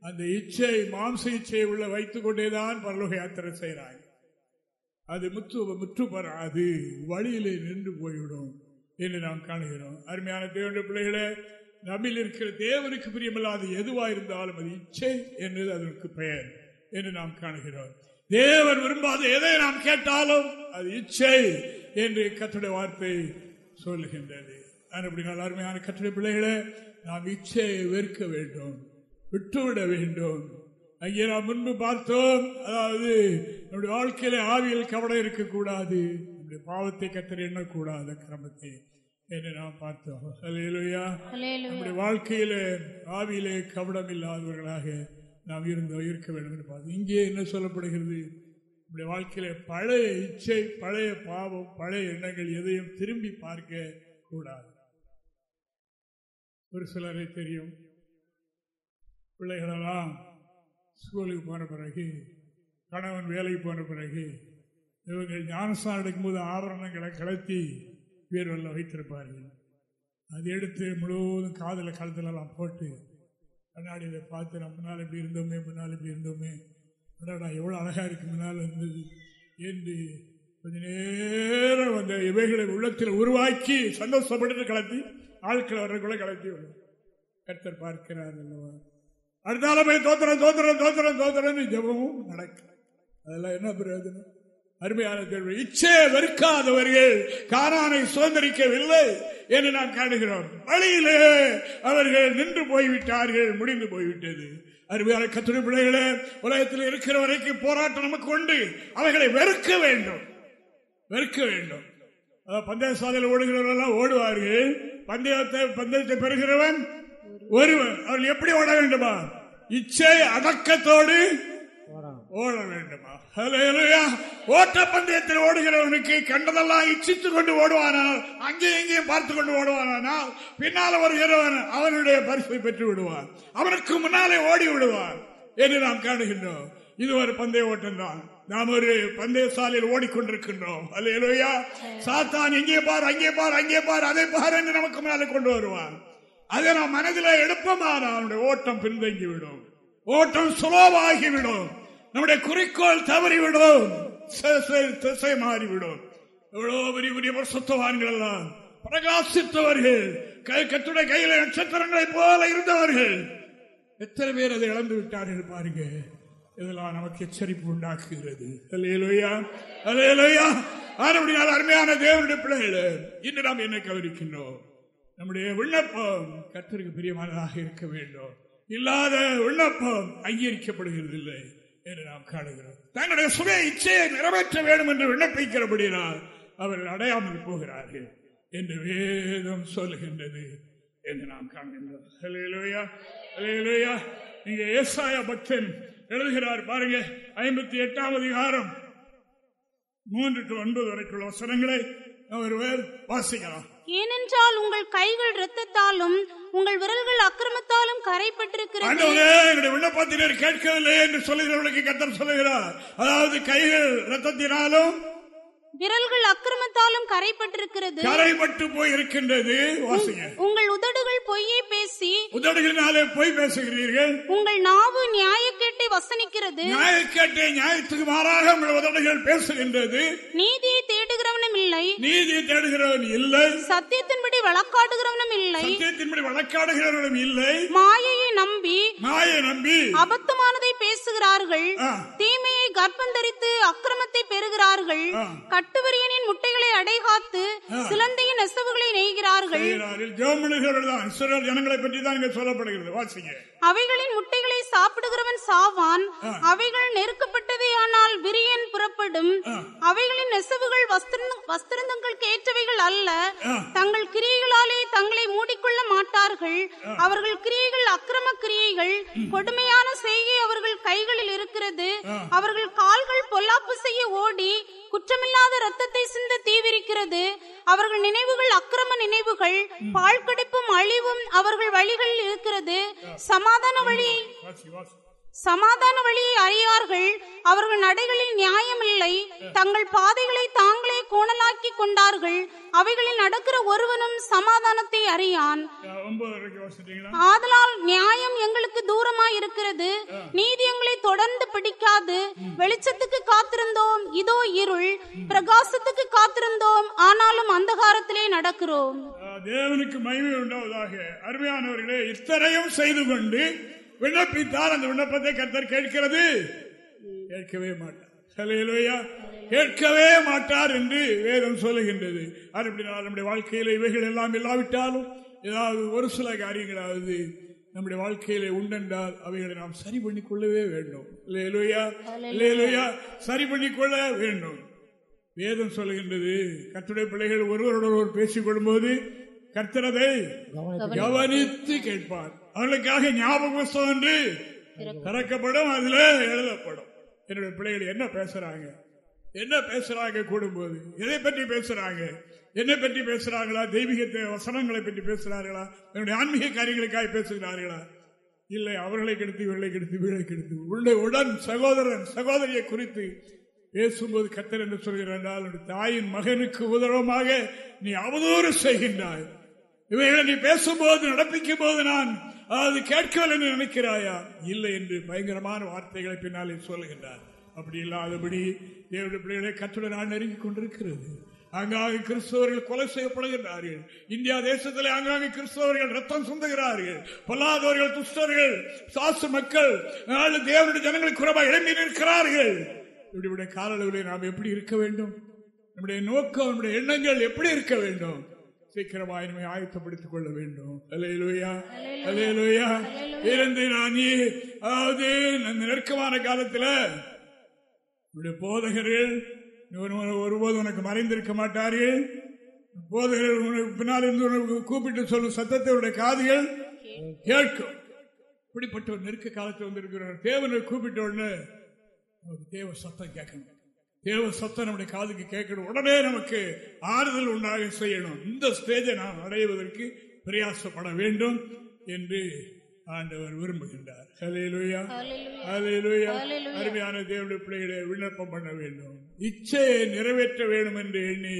அந்த இச்சை மாம்ச இச்சையை உள்ள வைத்துக் கொண்டேதான் பரலோக யாத்திரை செய்கிறார்கள். அது முற்று முற்று பெறாது வழியிலே நின்று போய்விடும். என்று நாம் காணுகிறோம். அருமையான தேவனுடைய பிள்ளைகளே நம்மில் இருக்கிற தேவனுக்கு பிரியமில்லாத எதுவா இருந்தாலும் அது இச்சை என்பது அதற்கு பெயர் என்று நாம் காணுகிறோம். தேவன் விரும்பாத எதை நாம் கேட்டாலும் அது இச்சை என்று கத்துடைய வார்த்தை சொல்லுகின்றது. அப்படினால் அருமையான கத்துடைய பிள்ளைகளே நாம் இச்சையை வெறுக்க வேண்டும் விட்டுவிட வேண்டும். அங்கே நாம் முன்பு பார்த்தோம் அதாவது நம்முடைய வாழ்க்கையில ஆவியில் கவலை இருக்கக்கூடாது. நம்முடைய பாவத்தை கத்தர் எண்ணக்கூடாது கிரமத்தை என்று நாம் பார்த்தோம். அல்லேலூயா. நம்முடைய வாழ்க்கையில ஆவியிலே கவனம் இல்லாதவர்களாக நாம் இருந்தோம் இருக்க வேண்டும் என்று பார்த்தோம் இங்கே என்ன சொல்லப்படுகிறது? நம்முடைய வாழ்க்கையில பழைய இச்சை பழைய பாவம் பழைய எண்ணங்கள் எதையும் திரும்பி பார்க்க கூடாது. ஒரு சிலரை தெரியும். பிள்ளைகளெல்லாம் ஸ்கூலுக்கு போன பிறகு கணவன் வேலைக்கு போன பிறகு இவர்கள் ஞானஸ்தானம் எடுக்கும்போது ஆபரணங்களை கலத்தி வீரர்களில் வைத்திருப்பார்கள். அது எடுத்து முழுவதும் காதில் கழுத்துலலாம் போட்டு கண்ணாடியில் பார்த்து நம்ம முன்னால் இப்படி இருந்தோமே முன்னால் இப்படி இருந்தோமே அடடா எவ்வளோ அழகாக இருக்கு முன்னால் இருந்தது? என்று கொஞ்ச நேரம் அந்த இவைகளை உள்ளத்தில் உருவாக்கி சந்தோஷப்பட்டு கலத்தி ஆட்கள் வர்றதுக்குள்ள கலத்தி கர்த்தர் பார்க்கிறார் அல்லவா? அடுத்தாலும் போய் தோத்திரம் தோத்திரம் தோத்திரம் தோத்திரம் ஜபமும் நடக்கும். அதெல்லாம் என்ன பிரயோஜனம்? அருமையான கேள்வி இச்சையை வெறுக்காதவர்கள் காரானை சுதந்திரிக்கவில்லை என்று நாம் காணுகிறோம். வழியிலே அவர்கள் நின்று போய்விட்டார்கள் முடிந்து போய்விட்டது. அருமையான கத்துரை பிள்ளைகளே உலகத்தில் இருக்கிற வரைக்கும் போராட்டம் நமக்கு உண்டு. அவைகளை வெறுக்க வேண்டும். வெறுக்க வேண்டும். பந்தய சாலையில் ஓடுகிறவர்கள் ஓடுவார்கள். பந்தயத்தை பந்தயத்தை பெறுகிறவன் ஒருவன். அவர்கள் எப்படி ஓட வேண்டுமா? இச்சை அடக்கத்தோடு ஓட வேண்டுமா? ஓட்டப்பந்தயத்தில் ஓட்ட பந்தயத்தில் ஓடுகிறவனுக்கு கண்டதெல்லாம் இச்சித்துக் கொண்டு ஓடுவானால் அங்கே இங்கேயும் பார்த்து கொண்டு ஓடுவானால் பின்னால் வருகிறவன் அவனுடைய பரிசை பெற்று விடுவான். அவனுக்கு முன்னாலே ஓடி விடுவான் என்று நாம் காணுகின்றோம். இது ஒரு பந்தய ஓட்டம் தான். நாம் ஒரு பந்தய சாலையில் ஓடிக்கொண்டிருக்கின்றோம். அல்லையா சாத்தான் இங்கே பார் அங்கே பார் அங்கே பார் அதை பார் என்று நமக்கு மேலே கொண்டு வருவான். அதை நாம் மனதில் எடுப்பமான அவனுடைய ஓட்டம் பின்தங்கிவிடும். ஓட்டம் சுலோவாகிவிடும். நம்முடைய குறிக்கோள் தவறிவிடும் திசை மாறிவிடும் எவ்வளவு பெரிய பெரிய சுத்தவான்கள் எல்லாம் பிரகாசித்தவர்கள் கை கத்துடைய கையில நட்சத்திரங்களைப் போல இருந்தவர்கள் எத்தனை பேர் அதை இழந்து விட்டார்கள் பாருங்க இதெல்லாம் நமக்கு எச்சரிப்பு உண்டாக்குகிறது ஆனபடியால் அருமையான தேவனுடைய பிள்ளைகளே இன்று நாம் என்ன கவனிக்கின்றோம் நம்முடைய விண்ணப்பம் கத்திற்கு பிரியமானதாக இருக்க வேண்டும் இல்லாத விண்ணப்பம் அங்கீகரிக்கப்படுகிறது இல்லை என்று நாம் காணுகிறோம். தங்களுடைய சுய இச்சையை நிறைவேற்ற வேண்டும் என்று விண்ணப்பிக்கிறபடியால் அவர்கள் அடையாமல் போகிறார்கள் என்று வேதம் சொல்லுகின்றது என்று நாம் காண்கின்றோம். ஹalleluya ஹalleluya. இங்க ஏசாயா பக்தன் எழுதுகிறார் பாருங்க ஐம்பத்தி எட்டாம் அதிகாரம் மூன்று டு ஒன்பது வரைக்குள்ள வசனங்களை ஒருவர் வாசிக்கலாம். ஏனென்றால் உங்கள் கைகள் இரத்தத்தாலும் உங்கள் விரல்கள் அக்கிரமத்தாலும் கரைப்பட்டிருக்கிறது. விண்ணப்பத்தினர் கேட்கவில்லை என்று சொல்லுகிறவர்களுக்கு கத்தர் சொல்லுகிறார். அதாவது கைகள் ரத்தத்தினாலும் விரல்கள் அக்கிரமத்தாலும் கரைப்பட்டிருக்கிறது. கரைப்பட்டு போய் இருக்கின்றது உங்கள் உதடுகள் பொய்யை பேசி உதடுகளினாலே போய் பேசுகிறீர்கள். உங்கள் நாவு நியாயக்கேட்டை வசனிக்கிறது. நியாயக்கேட்டை நியாயத்துக்கு மாறாக உங்கள் உதடுகள் பேசுகின்றது. நீதியை தேடுகிறவனும் இல்லை. நீதியை தேடுகிறவன் இல்லை. சத்தியத்தின்படி வழக்காடுகிறவனும் இல்லை. சத்தியத்தின்படி வழக்காடுகிறவர்களும் இல்லை. மாயையை நம்பி மாயை நம்பி அபத்தமானதை பேசுகிறார்கள். தீமையை கர்ப்பந்தரித்து அக்கிரமத்தை பெறுகிறார்கள். கட்டுவிரியனின் முட்டைகளை அடைகாத்து சிலந்தையின் நெசவுகளை நெய்கிறார்கள். இஸ்ரேல் ஜனங்களை பற்றி தான் இங்க சொல்லப்படுகிறது. வாசிங்க. அவைகளின் முட்டைகளை சாப்பிடுகிறவன் சாவான். அவைகள் நெருக்கப்பட்டதே ஆனால் விரியன் புறப்படும். அவைகளின் நெசவுகள் வஸ்திர- வஸ்திரங்களுக்கு ஏற்றவைகள் அல்ல. தங்கள் கிரியைகளாலே தங்களை மூடிக்கொள்ள மாட்டார்கள். அவர்கள் கிரியைகள் அக்கிரம கிரியைகள். கொடுமையான செய்கை அவர்கள் கைகளில் இருக்கிறது. அவர்கள் கால்கள் பொல்லாப்பு செய்ய ஓடி குற்றமில்லாத ரத்தத்தை சிந்த தீவிரிக்கிறது. அவர்கள் நினைவுகள் அக்கிரம நினைவுகள் பால் கடிப்பும் அழிவும் அவர்கள் வழிகளில் இருக்கிறது. சமாதான வழி. சமாதான வழியை அறியார்கள். அவர்கள் நடைகளில் நியாயமில்லை. தங்கள் பாதைகளை தாங்களே கோணலாக்கி கொண்டார்கள். அவைகளில் நடக்கிற ஒருவனும் சமாதானத்தை அறியான். ஆதலால் நியாயம் எங்களுக்கு தூரமா இருக்கிறது நீதி எங்களை தொடர்ந்து பிடிக்காது. வெளிச்சத்துக்கு காத்திருந்தோம். இதோ இருள். பிரகாசத்துக்கு காத்திருந்தோம். ஆனாலும் அந்தகாரத்திலே நடக்கிறோம். தேவனுக்கு மகிமை உண்டாவதாக. அருமையானவர்களே இத்தனையும் செய்து கொண்டு விண்ணப்பித்தால் அந்த விண்ணப்பத்தை கர்த்தர் கேட்கிறது. கேட்கவே மாட்டார். கேட்கவே மாட்டார் என்று வேதம் சொல்லுகின்றது. அப்படினால் நம்முடைய வாழ்க்கையில் இவைகள் எல்லாம் இல்லாவிட்டாலும் ஏதாவது ஒரு சில காரியங்களாவது நம்முடைய வாழ்க்கையில உண்டென்றால் அவைகளை நாம் சரி பண்ணிக் கொள்ளவே வேண்டும் சரி பண்ணிக் கொள்ள வேண்டும். வேதம் சொல்லுகின்றது. கத்துடைய பிள்ளைகள் ஒருவரோட ஒருவர் பேசிக் கொள்ளும்போது கர்த்தரதை கவனித்து கேட்பார். அவர்களுக்காக ஞாபக புஸ்தகம் என்று திறக்கப்படும் அதுல எழுதப்படும். என்னுடைய பிள்ளைகள் என்ன பேசுறாங்க? என்ன பேசுறாங்க கூடும்போது? எதை பற்றி பேசுறாங்க? என்னை பற்றி பேசுறாங்களா? தெய்வீக வசனங்களை பற்றி பேசுறார்களா? என்னுடைய ஆன்மீக காரியங்களுக்காக பேசுகிறார்களா? இல்லை அவர்களை கெடுத்து இவர்களை கெடுத்து வீழை கெடுத்து. உள்ள உடன் சகோதரன் சகோதரியை குறித்து பேசும்போது கத்தர் என்று சொல்கிறார் தாயின் மகனுக்கு உதரமாக நீ அவதூறு செய்கின்றாய். இவைகளை நீ பேசும்போது நடப்பிக்கும் போது நான் அது கேட்கவில்லை என்று நினைக்கிறாயா? இல்லை என்று பயங்கரமான வார்த்தைகளை பின்னாலே சொல்லுகின்றார். அப்படி இல்லாதபடி தேவடைய பிள்ளைகளை கற்றுடன் நான் நெருங்கிக் கொண்டிருக்கிறது. அங்காக கிறிஸ்தவர்கள் கொலை செய்யப்படுகின்றார்கள். இந்தியா தேசத்தில் அங்காக கிறிஸ்தவர்கள் ரத்தம் சுந்துகிறார்கள். பொல்லாதவர்கள் துஷ்டர்கள் சாசு மக்கள் தேவனுடைய ஜனங்களுக்கு குறைவாக இழந்து நிற்கிறார்கள். இப்படியுடைய கால அளவில் நாம் எப்படி இருக்க வேண்டும்? நம்முடைய நோக்கம் நம்முடைய எண்ணங்கள் எப்படி இருக்க வேண்டும்? சீக்கிரமாக இனிமே ஆயத்தப்படுத்திக் கொள்ள வேண்டும். அலையலுயா அலையலுயா இருந்து நான் அதாவது நெருக்கமான காலத்தில் போதகர்கள் ஒருபோது உனக்கு மறைந்திருக்க மாட்டார்கள். போதகர்கள் உனக்கு பின்னால் இருந்து கூப்பிட்டு சொல்லும் சத்தத்தை காதுகள் கேட்கும். இப்படிப்பட்ட ஒரு நெருக்க காலத்தில் வந்திருக்கிறார் தேவனை கூப்பிட்ட உடனே தேவ சத்தம் கேட்கணும். தேவ சத்தம் நம்முடைய காதுக்கு கேட்கணும். உடனே நமக்கு ஆறுதல் உண்டாக செய்யணும். இந்த ஸ்டேஜை நாம் அடைவதற்கு பிரயாசப்பட வேண்டும் என்று ஆண்டவர் விரும்புகின்றார். அருமையான தேவனுடைய பிள்ளைகளை விண்ணப்பம் பண்ண வேண்டும். இச்சையை நிறைவேற்ற வேண்டும் என்று எண்ணி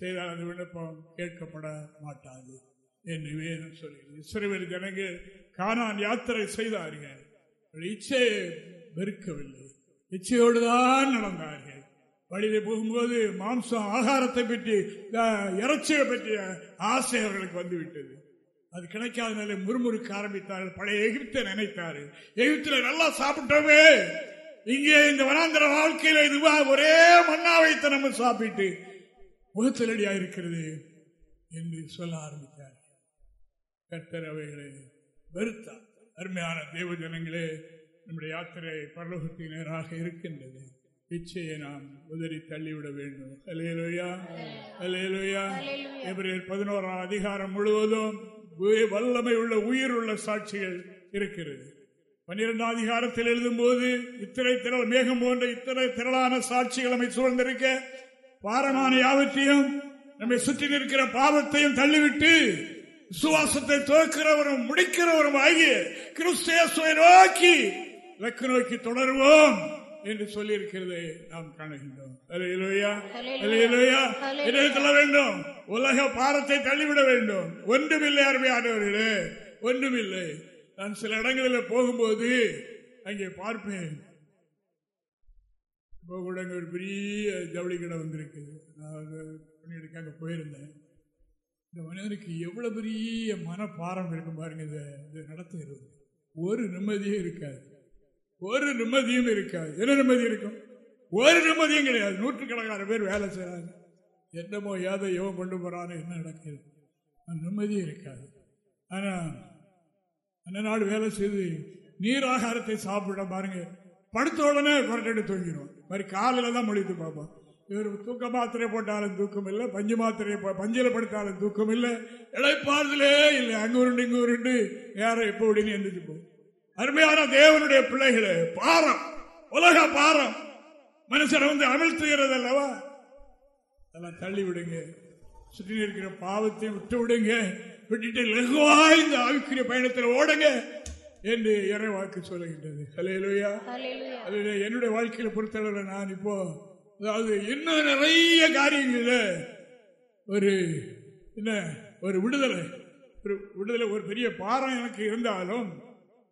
செய்தால் அந்த விண்ணப்பம் கேட்கப்பட மாட்டாது என்று வேதம் சொல்லி சிறுவர் ஜனங்கள் காணான் யாத்திரை செய்தார்கள். இச்சையை வெறுக்கவில்லை. இச்சையோடு தான் நடந்தார்கள். வழியில போகும்போது மாம்சம் ஆகாரத்தை பற்றி இறைச்சியை பற்றிய ஆசை அவர்களுக்கு வந்துவிட்டது. அது கிடைக்காத முறுமுறுக்க ஆரம்பித்தார்கள். பழைய எகிப்தை நினைத்தாரு எகிப்தில நல்லா சாப்பிட்டோமே. இங்கே இந்த வனாந்திர வாழ்க்கையில இதுவா ஒரே மண்ணா வைத்த நம்ம சாப்பிட்டு முகத்திலடியா இருக்கிறது என்று சொல்ல ஆரம்பித்தார். கர்த்தர் அவைகளை வெறுத்தார். அருமையான தேவ ஜனங்களே நம்முடைய யாத்திரை பரலோகத்தினராக இருக்கின்றது. இச்சையை நாம் உதறி தள்ளிவிட வேண்டும். அலையலோயா அலையலோயா எவரையர் பதினோராம் அதிகாரம் முழுவதும் வல்லமை உள்ள உயிர் உள்ள சாட்சிகள் இருக்கிறது. பன்னிரெண்டாம் அதிகாரத்தில் எழுதும் போது இத்தனை திரள் மேகம் போன்ற இத்தனை திரளான சாட்சிகள் நம்மை சூழ்ந்திருக்க பாரமான யாவற்றையும் நம்மை சுற்றி நிற்கிற பாவத்தையும் தள்ளிவிட்டு சுவாசத்தை துவக்கிறவரும் முடிக்கிறவரும் ஆகிய கிறிஸ்தேசுவை நோக்கி இலக்கு நோக்கி தொடருவோம். என்று சொல்லி இருக்கிறதை நாம் காணுகின்றோம். என்ன வேண்டும். உலக பாரத்தை தள்ளிவிட வேண்டும். ஒன்றுமில்லை அருமையானவர்களே ஒன்றுமில்லை. நான் சில இடங்களில் போகும்போது அங்கே பார்ப்பேன். இப்போ கூட ஒரு பெரிய ஜவுளி கடை வந்திருக்குது நான் பண்ணிட்டு அங்கே போயிருந்தேன். இந்த மனிதனுக்கு எவ்வளவு பெரிய மனப்பாரம் இருக்கும் பாருங்க இதை நடத்துகிறது. ஒரு நிம்மதியே இருக்காது. ஒரு நிம்மதியும் இருக்காது. என்ன நிம்மதி இருக்கும்? ஒரு நிம்மதியும் கிடையாது. நூற்றுக்கணக்கான பேர் வேலை செய்கிறாங்க என்னமோ ஏதோ எவன் கொண்டு போறான்னு என்ன நடக்குது? நிம்மதியும் இருக்காது. ஆனால் அந்த நாடு வேலை செய்து நீர் ஆகாரத்தை சாப்பிட பாருங்க. படுத்த உடனே குரட்டடி தூங்கிடும் மாதிரி காலையில் தான் முடித்து பார்ப்போம். இவர் தூக்க மாத்திரை போட்டாலும் தூக்கம் இல்லை பஞ்சு மாத்திரை பஞ்சில் படுத்தாலும் தூக்கம் இல்லை. இழைப்பாறுதலே இல்லை. அங்கு உருண்டு இங்கு உருண்டு யாரும் எப்போ அப்படின்னு எந்திரிச்சு போகும் அருமையான தேவனுடைய பிள்ளைகளே பாரம். உலக பாரம். மனுஷரை வந்து அமிழ்த்துகிறது அல்லவா அதெல்லாம் தள்ளி விடுங்க சுற்றி இருக்கிற பாவத்தை விட்டு விடுங்க விட்டுட்டு லகுவாய் இந்த ஆவிக்குரிய பயணத்தில் ஓடுங்க என்று இறை வாக்கு சொல்லுகின்றது அலையலுயா என்னுடைய வாழ்க்கையில பொறுத்தளவில் நான் இப்போ அதாவது இன்னும் நிறைய காரியங்கள் ஒரு என்ன ஒரு விடுதலை. ஒரு விடுதலை ஒரு பெரிய பாரம் எனக்கு இருந்தாலும்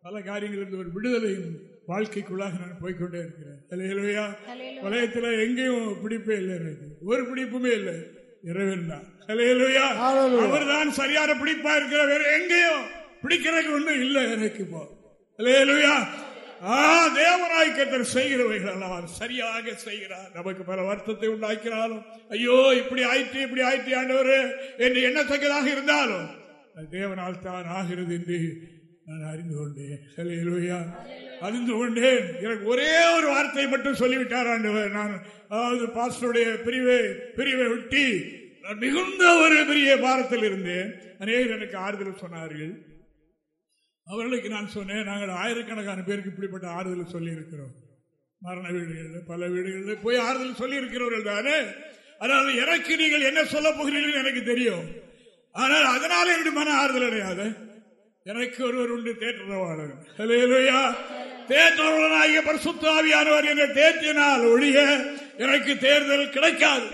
பல காரியங்கள் ஒரு விடுதலையும் வாழ்க்கைக்குள்ளாக நான் போய்கொண்டே இருக்கிறேன். வலயத்தில் எங்கேயும் பிடிப்பே இல்லை எனக்கு. ஒரு பிடிப்புமே இல்லை. இறைவன் தான். அவர் தான் சரியான பிடிப்பா இருக்கிற வேற எங்கேயும் பிடிக்கிறதுக்கு ஒன்றும் இல்லை எனக்கு இப்போ. அலையலுயா தேவராய் கத்தர் செய்கிறவைகள் அவர் சரியாக செய்கிறார். நமக்கு பல வருத்தத்தை உண்டாக்கிறாலும் ஐயோ இப்படி ஆயிற்று இப்படி ஆயிற்று ஆண்டவர் என்று எண்ணத்தக்கதாக இருந்தாலும் அது தேவனால் தான் ஆகிறது என்று நான் அறிந்து கொண்டேன். ஹalleluya. அறிந்து கொண்டேன். எனக்கு ஒரே ஒரு வார்த்தை மட்டும் சொல்லிவிட்டார் ஆண்டவர். நான் அதாவது பாஸ்டருடைய பிரிவை பிரிவை விட்டி நான் மிகுந்த ஒரு பெரிய பாரத்தில் இருந்தேன். அநேகர் எனக்கு ஆறுதல் சொன்னார்கள். அவர்களுக்கு நான் சொன்னேன் நாங்கள் ஆயிரக்கணக்கான பேருக்கு இப்படிப்பட்ட ஆறுதல் சொல்லியிருக்கிறோம். மரண வீடுகளில் பல வீடுகளில் போய் ஆறுதல் சொல்லியிருக்கிறவர்கள் தானே? அதாவது எனக்கு நீங்கள் என்ன சொல்ல போகிறீர்கள் எனக்கு தெரியும். ஆனால் அதனால என்னுடைய மன ஆறுதல் அடையாது. எனக்கு ஒருவர் உண்டு தேற்றவாளர் தேற்றவாளனாகிய பரிசுத்தாவியானவர் என்னை தேற்றினால் ஒழிய எனக்கு தேர்தல் கிடைக்காது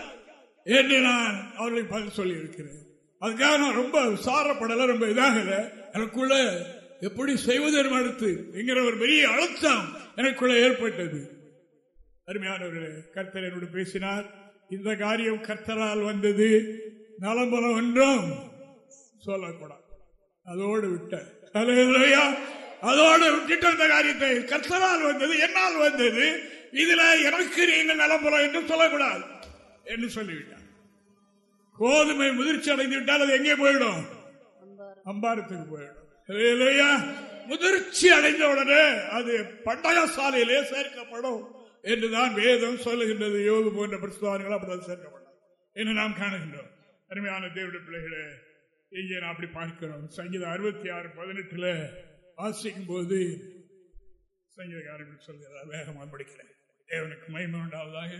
என்று நான் அவர்களுக்கு பதில் சொல்லி இருக்கிறேன் அதுக்காக நான் ரொம்ப சாரப்படல ரொம்ப இதாகல. எனக்குள்ள எப்படி செய்வது அடுத்து என்கிற ஒரு பெரிய அழுத்தம் எனக்குள்ள ஏற்பட்டது. அருமையானவர்களே கர்த்தர் என்னோடு பேசினார். இந்த காரியம் கர்த்தரால் வந்தது. நலம்பலம் ஒன்றும் சொல்லக்கூடாது. அதோடு விட்ட அதோடு விட்டுட்டு வந்த காரியத்தை கர்த்தரால் வந்தது என்னால் வந்தது. இதுல எனக்கு நீங்கள் நலம்பலம் என்று சொல்லக்கூடாது என்று சொல்லிவிட்டார். கோதுமை முதிர்ச்சி அடைந்து விட்டால் அது எங்கே போயிடும்? அம்பாரத்துக்கு போயிடும். முதிர்ச்சி அடைந்த உடனே அது பண்டக சாலையிலே சேர்க்கப்படும் என்றுதான் வேதம் சொல்லுகின்றது. யோகு போன்ற பிரஸ்தாவர்கள் அப்படி சேர்க்கப்படும் என்று நாம் காணுகின்றோம். அருமையான தேவடைய பிள்ளைகளே இங்கே நான் அப்படி பார்க்கிறோம். சங்கீதம் அறுபத்தி ஆறு பதினெட்டுல வாசிக்கும் போது சங்கீதக்காரர்கள் சொல்கிறார் வேகமாக படிக்கிறேன். தேவனுக்கு மகிமை உண்டாவதாக.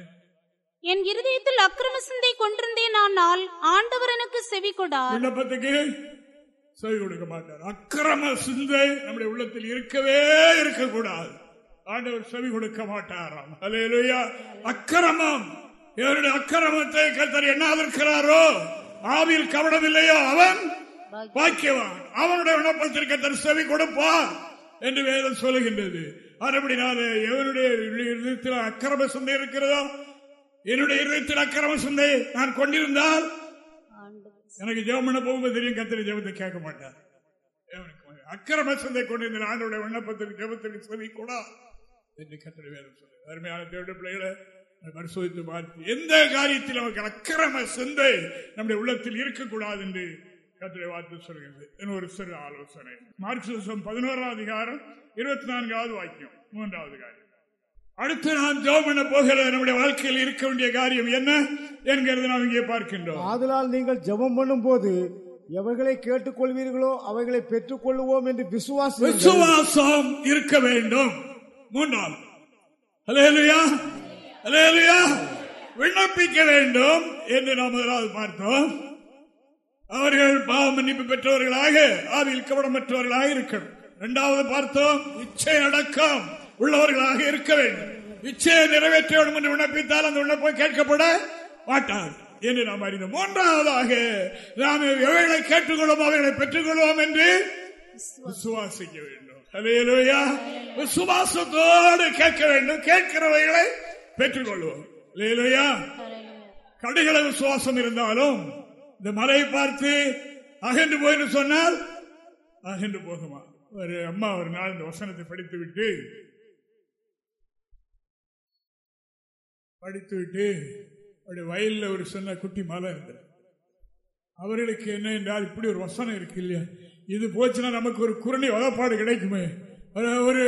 என் இருதயத்தில் அக்கிரம சிந்தை கொண்டிருந்தேன் ஆனால் ஆண்டவர் எனக்கு செவி கொடார் விண்ணப்பத்துக்கு செவி கொடுக்க மாட்டார். அக்கிரம சிந்தை நம்முடைய உள்ளத்தில் இருக்கவே இருக்கக்கூடாது. ஆண்டவர் செவி கொடுக்க மாட்டாராம். அல்லேலூயா அக்கிரமம். இவருடைய அக்கிரமத்தை கத்தர் எண்ணாதிருக்கிறாரோ ஆவியில் கவனம் இல்லையோ அவன்? பாக்கியவான். அவனுடைய விண்ணப்பத்திற்கு செவி கொடுப்பார் என்று வேதம் சொல்லுகின்றது. அதுபடினாலே எவனுடைய இருதயத்தில் அக்கிரம சிந்தை இருக்கிறதோ? என்னுடைய இருதயத்தில் அக்கிரம சிந்தை நான் கொண்டிருந்தால்? எனக்கு ஜெபம் பண்ண போகும்போது தெரியும் கத்திரி ஜெபத்தை கேட்க மாட்டார். அக்கிரம சிந்தை கொண்டிருந்த ஆண்டோட விண்ணப்பத்திற்கு ஜெபத்திற்கு செவி கூடா என்று கத்திரி வேதம் சொல்லு அருமையான தேவடைய பிள்ளைகளை பரிசோதித்து பார்த்து எந்த காரியத்தில் நமக்கு அக்கிரம சிந்தை நம்முடைய உள்ளத்தில் இருக்கக்கூடாது என்று கத்திரை வார்த்தை சொல்கிறது. என் ஒரு சிறு ஆலோசனை. மார்க்சிசம் பதினோராம் அதிகாரம் இருபத்தி நான்காவது வாக்கியம் மூன்றாவது காரியம். அடுத்து நாம் ஜெபம் பண்ண போகிற நம்முடைய வாழ்க்கையில் இருக்க வேண்டிய காரியம் என்ன என்கிறது நாம் இங்கே பார்க்கின்றோம். ஆதலால் நீங்கள் ஜெபம் பண்ணும்போது எவைகளை கேட்டுக்கொள்வீர்களோ அவைகளை பெற்றுக் கொள்வோம் என்று விசுவாசி விசுவாசம் இருக்க வேண்டும். மூன்றாவது. விண்ணப்பிக்க வேண்டும் என்று நாம் முதலாவது பார்த்தோம். அவர்கள் பாவ மன்னிப்பு பெற்றவர்களாக ஆவியில் கவனமற்றவர்களாக இருக்கணும். இரண்டாவது பார்த்தோம் இச்சை அடக்கம் உள்ளவர்களாக இருக்க வேண்டும். இச்சையை நிறைவேற்ற வேண்டும் என்று விண்ணப்பித்தால் அந்த விண்ணப்பம் கேட்கப்பட மாட்டார் என்று நாம் அறிந்தோம். மூன்றாவதாக நாம் எவைகளை கேட்டுக்கொள்வோம் அவைகளை பெற்றுக்கொள்வோம் என்று விசுவாசிக்க வேண்டும். விசுவாசத்தோடு கேட்க வேண்டும். கேட்கிறவைகளை பெற்றுக்கொள்வோம். அல்லேலூயா. கடுகள விசுவாசம் இருந்தாலும் இந்த மலையை பார்த்து அகன்று போயின்னு சொன்னால் அகன்று போகுமா? ஒரு அம்மா ஒரு நாள் இந்த வசனத்தை படித்து விட்டு படித்து விட்டு அப்படி வயலில் ஒரு சின்ன குட்டி மலை இருந்தது அவர்களுக்கு என்ன என்றால் இப்படி ஒரு வசனம் இருக்கு இல்லையா? இது போச்சுன்னா நமக்கு ஒரு குரணி வகப்பாடு கிடைக்குமே. ஒரு ஒரு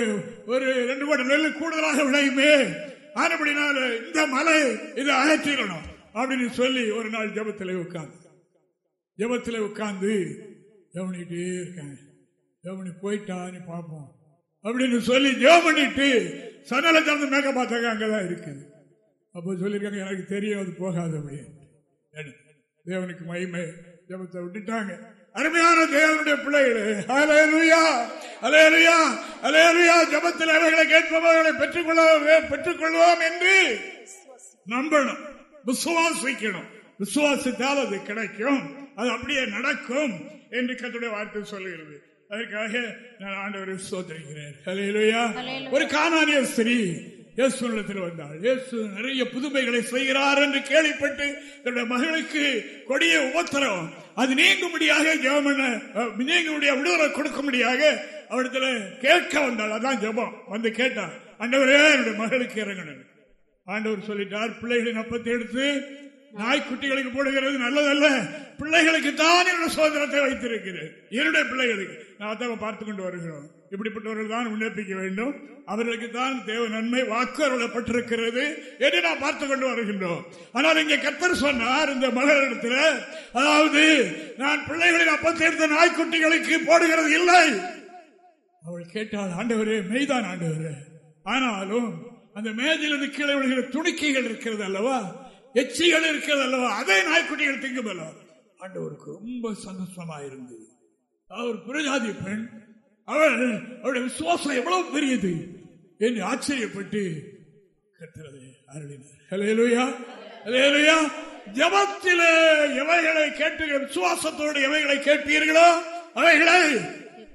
ஒரு ரெண்டு கோடி நெல் கூடுதலாக விளையுமே. ஆனபடினால இந்த மலை இதை அகற்றிடணும். அப்படின்னு சொல்லி ஒரு நாள் ஜபத்தில் உட்கார்ந்து. ஜபத்தில் உட்கார்ந்து கவனிக்கிட்டே இருக்காங்க கவனி போயிட்டான்னு பார்ப்போம். அப்படின்னு சொல்லி ஜெபம் பண்ணிட்டு சன்னலை திறந்து மேக்க பார்த்தாங்க அங்கதான் இருக்குது. அப்போ சொல்லியிருக்காங்க எனக்கு தெரியும் அது போகாது அப்படின்னு. தேவனுக்கு மயிமை ஜபத்தை விட்டுட்டாங்க. அருமையான தேவனுடைய பிள்ளைகளே ஜபத்தில் அவைகளை கேட்பவர்களை பெற்றுக்கொள்ள பெற்றுக்கொள்வோம் என்று நம்பணும் விசுவாசிக்கணும். விசுவாசித்தால் அது கிடைக்கும் அது அப்படியே நடக்கும் என்று கத்துடைய வார்த்தை சொல்லுகிறது. அதற்காக நான் ஆண்டவரை சோதரிக்கிறேன். ஒரு கானானிய ஸ்திரீ இயேசுனிடத்தில் வந்தாள் இயேசு நிறைய புதுமைகளை செய்கிறார் என்று கேள்விப்பட்டு தன்னுடைய மகளுக்கு கொடிய உபத்திரம் அது நீங்கும்படியாக ஜெபம் பண்ண நீங்கும்படியாக விடுதலை கொடுக்கும்படியாக அவரிடத்துல கேட்க வந்தாள் அதான் ஜெபம். வந்து கேட்டான் ஆண்டவரே என்னுடைய மகளுக்கு இறங்கணும் ஆண்டவர் சொல்லிட்டார் பிள்ளைகளின் அப்பத்தை எடுத்து நாய்க்குட்டிகளுக்கு போடுகிறது நல்லதல்ல. பிள்ளைகளுக்கு தான் என்னுடைய சுதந்திரத்தை வைத்திருக்கிறேன். என்னுடைய பிள்ளைகளுக்கு. நான் தான் பார்த்து கொண்டு வருகிறோம். இப்படிப்பட்டவர்கள் தான் விண்ணப்பிக்க வேண்டும். அவர்களுக்கு தான் தேவ நன்மை வாக்கு அருளப்பட்டிருக்கிறது என்று நாம் பார்த்து கொண்டு வருகின்றோம். ஆனால் இங்கே கத்தர் சொன்னார் இந்த மகளிடத்தில் அதாவது நான் பிள்ளைகளின் அப்பத்தை எடுத்த நாய்க்குட்டிகளுக்கு போடுகிறது இல்லை. அவள் கேட்டால் ஆண்டவரே மெய்தான் ஆண்டவரே. ஆனாலும் அந்த மேஜிலிருந்து கீழே விழுகிற துணிக்கைகள் இருக்கிறது அல்லவா? எச்சிகள் இருக்கிறது அல்லவா? அதே நாய்க்குட்டிகள் திங்கும் அல்லவா? ஆண்டவருக்கு ரொம்ப சந்தோஷமா இருந்தது. அவர் புரஜாதி பெண் அவள் அவருடைய விசுவாசம் எவ்வளவு பெரியது? என்று ஆச்சரியப்பட்டு கத்துறது அருளினார். ஜபத்திலே எவைகளை கேட்டு விசுவாசத்தோடு எவைகளை கேட்பீர்களோ? அவைகளை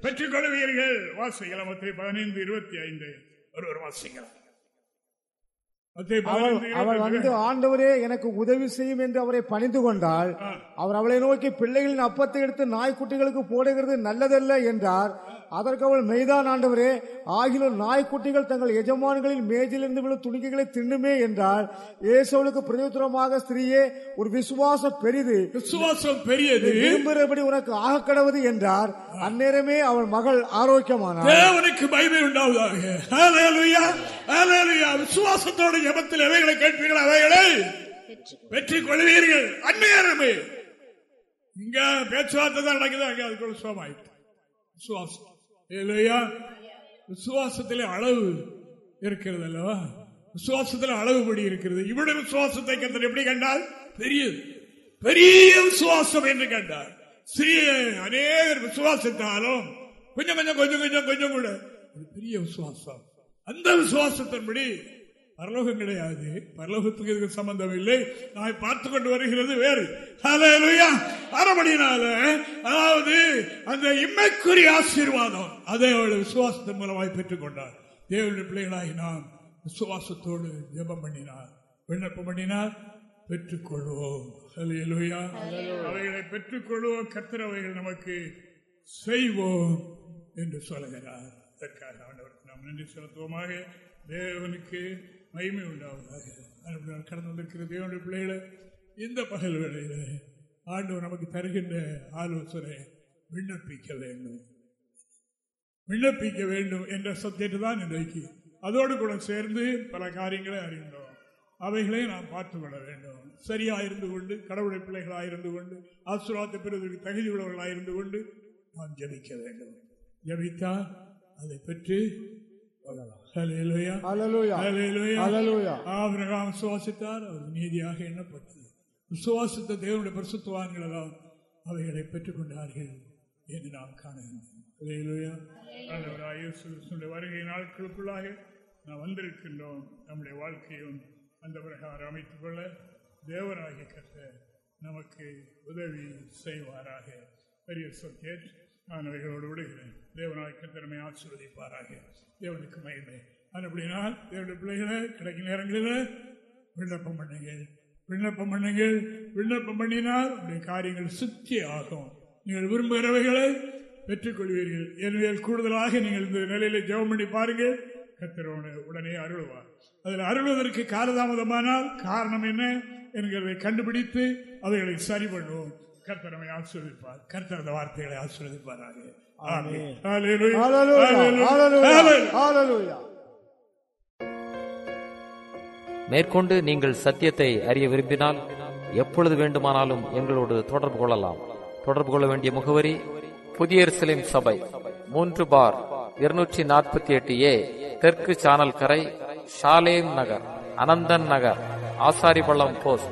பெற்றுக் கொள்வீர்கள் வாசிக்கலாம் மத்திய பதினைந்து இருபத்தி ஐந்து. ஒருவர் வாசிக்கலாம். இருபத்தி வந்து. ஆண்டவரே எனக்கு உதவி செய்யும் என்று அவரை பணிந்து கொண்டாள் அவர் அவளை நோக்கி பிள்ளைகளின் அப்பத்தை எடுத்து நாய்க்குட்டிகளுக்கு போடுகிறது நல்லதல்ல என்றார். அதற்கு அவள் மெய்தான் ஆண்டவரே ஆகிலும் நாய்க்குட்டிகள் தங்கள் எஜமான்களின் மேஜிலிருந்து விழும் துணிக்கைகளை தின்னுமே என்றார் இயேசுவுக்கு பிரதியுத்தரமாக ஸ்திரீயே ஒரு விசுவாசம் பெரிது. விசுவாசம் பெரியது. விரும்புகிறபடி உனக்கு ஆக கடவுது என்றார். அந்நேரமே அவள் மகள் ஆரோக்கியமானார் தேவனுக்கு மகிமை உண்டாவதாக. விசுவாசத்தோடு ஜெபத்தில் எவைகளை கேட்பீர்கள் அவைகளை? வெற்றிக் கொள்வீர்கள் அந்நேரமே. இங்க பேச்சுவார்த்தை தான் நடக்குது அங்க அதுக்குள்ள சுகமாயிட்டு விசுவாசம். இல்லையா? விசுவாசத்திலே அளவு இருக்கிறது அல்லவா விசுவாசத்தில் அளவுபடி இருக்கிறது. இவருடைய விசுவாசத்தை கத்தர் எப்படி கண்டால் பெரியது. பெரிய விசுவாசம் என்று கண்டார். சிறிய அநேகர் விசுவாசித்தாலும் கொஞ்சம் கொஞ்சம் கொஞ்சம் கொஞ்சம் கொஞ்சம் கூட. ஒரு பெரிய விசுவாசம். அந்த விசுவாசத்தின்படி பரலோகம் கிடையாது. பரலோகத்துக்கு இதுக்கு சம்பந்தம் இல்லை? நான் பார்த்து கொண்டு வருகிறது வேறு. அறபடினால அதாவது அந்த இம்மைக்குரிய ஆசீர்வாதம் அதை அவள் விசுவாசத்தின் மூலமாய் பெற்றுக் கொண்டார் தேவனுடைய பிள்ளைகளாகி நாம் விசுவாசத்தோடு ஜெபம் பண்ணினார் விண்ணப்பம் பண்ணினார் பெற்றுக்கொள்வோம் அவைகளை பெற்றுக்கொள்வோம் கர்த்தர் அவைகள் நமக்கு செய்வோம் என்று சொல்கிறார் அதற்காக ஆண்டவருக்கு நாம் நன்றி செலுத்துவோமாக. தேவனுக்கு மகிமை உண்டாவதாக. அனுப்பினால் கடந்து வந்திருக்கிற தேவனுடைய பிள்ளைகளை இந்த பகல் வேளையில ஆண்டவர் நமக்கு தருகின்ற ஆலோசனை விண்ணப்பிக்க வேண்டும். விண்ணப்பிக்க வேண்டும் என்ற சப்ஜெக்ட் தான் இன்றைக்கு அதோடு கூட சேர்ந்து பல காரியங்களை அறிந்தோம். அவைகளை நாம் பார்த்து கொள்ள வேண்டும். சரியாக இருந்து கொண்டு கடவுளை பிள்ளைகளாக இருந்து கொண்டு ஆசுராத்த பெறுவதற்கு தகுதி உள்ளவர்களாக இருந்து கொண்டு நாம் ஜபிக்க வேண்டும். ஜெபித்தா அதை பெற்று ஆபிரகாம் விசுவாசித்தார் அவர் நீதியாக எண்ணப்பட்டது விசுவாசித்த தேவனுடைய பரிசுத்தவான்களெல்லாம் அவைகளை பெற்றுக் கொண்டார்கள் என்று நாம் காணுகிறோம் ஹல்லேலூயா. ஆண்டவராகிய இயேசு கிறிஸ்துவினுடைய வருகை நாட்களுக்குள்ளாக நாம் வந்திருக்கின்றோம் நம்முடைய வாழ்க்கையும் அந்த பிரகாரம் அமைத்துக் கொள்ள தேவராகிய கர்த்தர் நமக்கு உதவி செய்வாராக பெரிய சப்ஜெக்ட் நான் அவைகளோடு விடுகிறேன் தேவனாய் திறமை ஆசீர்வதிப்பாராக. தேவனுக்கு மகிமை. அப்படினால் தேவனுடைய பிள்ளைகளை கிடைக்கும் நேரங்களில் விண்ணப்பம் பண்ணுங்கள். விண்ணப்பம் பண்ணுங்கள். விண்ணப்பம் பண்ணினால் உடைய காரியங்கள் சுத்தி ஆகும். நீங்கள் விரும்புகிறவைகளை பெற்றுக்கொள்வீர்கள். எனவே கூடுதலாக நீங்கள் இந்த நிலையில ஜெபம் பண்ணி பாருங்கள். கத்திரோடு உடனே அருள்வார். அதில் அருள்வதற்கு காலதாமதமானால் காரணம் என்ன என்கிறதை கண்டுபிடித்து அவைகளை சரி பண்ணுவோம். கர்த்தரமை ஆசீர்வதிப்பார் கர்த்தர் அந்த வார்த்தைகளை ஆசீர்வதிப்பாராக ஆமென். ஹalleluya. ஹalleluya ஹalleluya. ஹalleluya ஹalleluya. ஹalleluya மேற்கொண்டு நீங்கள் சத்தியத்தை அறிய விரும்பினால் எப்பொழுது வேண்டுமானாலும் எங்களோடு தொடர்பு கொள்ளலாம் தொடர்பு கொள்ள வேண்டிய முகவரி புதிய சபை மூன்று பார் இருநூற்றி நாற்பத்தி எட்டு ஏ தெற்கு சானல் கரை ஷாலேம் நகர் அனந்தன் நகர் ஆசாரிபள்ளம் போஸ்ட்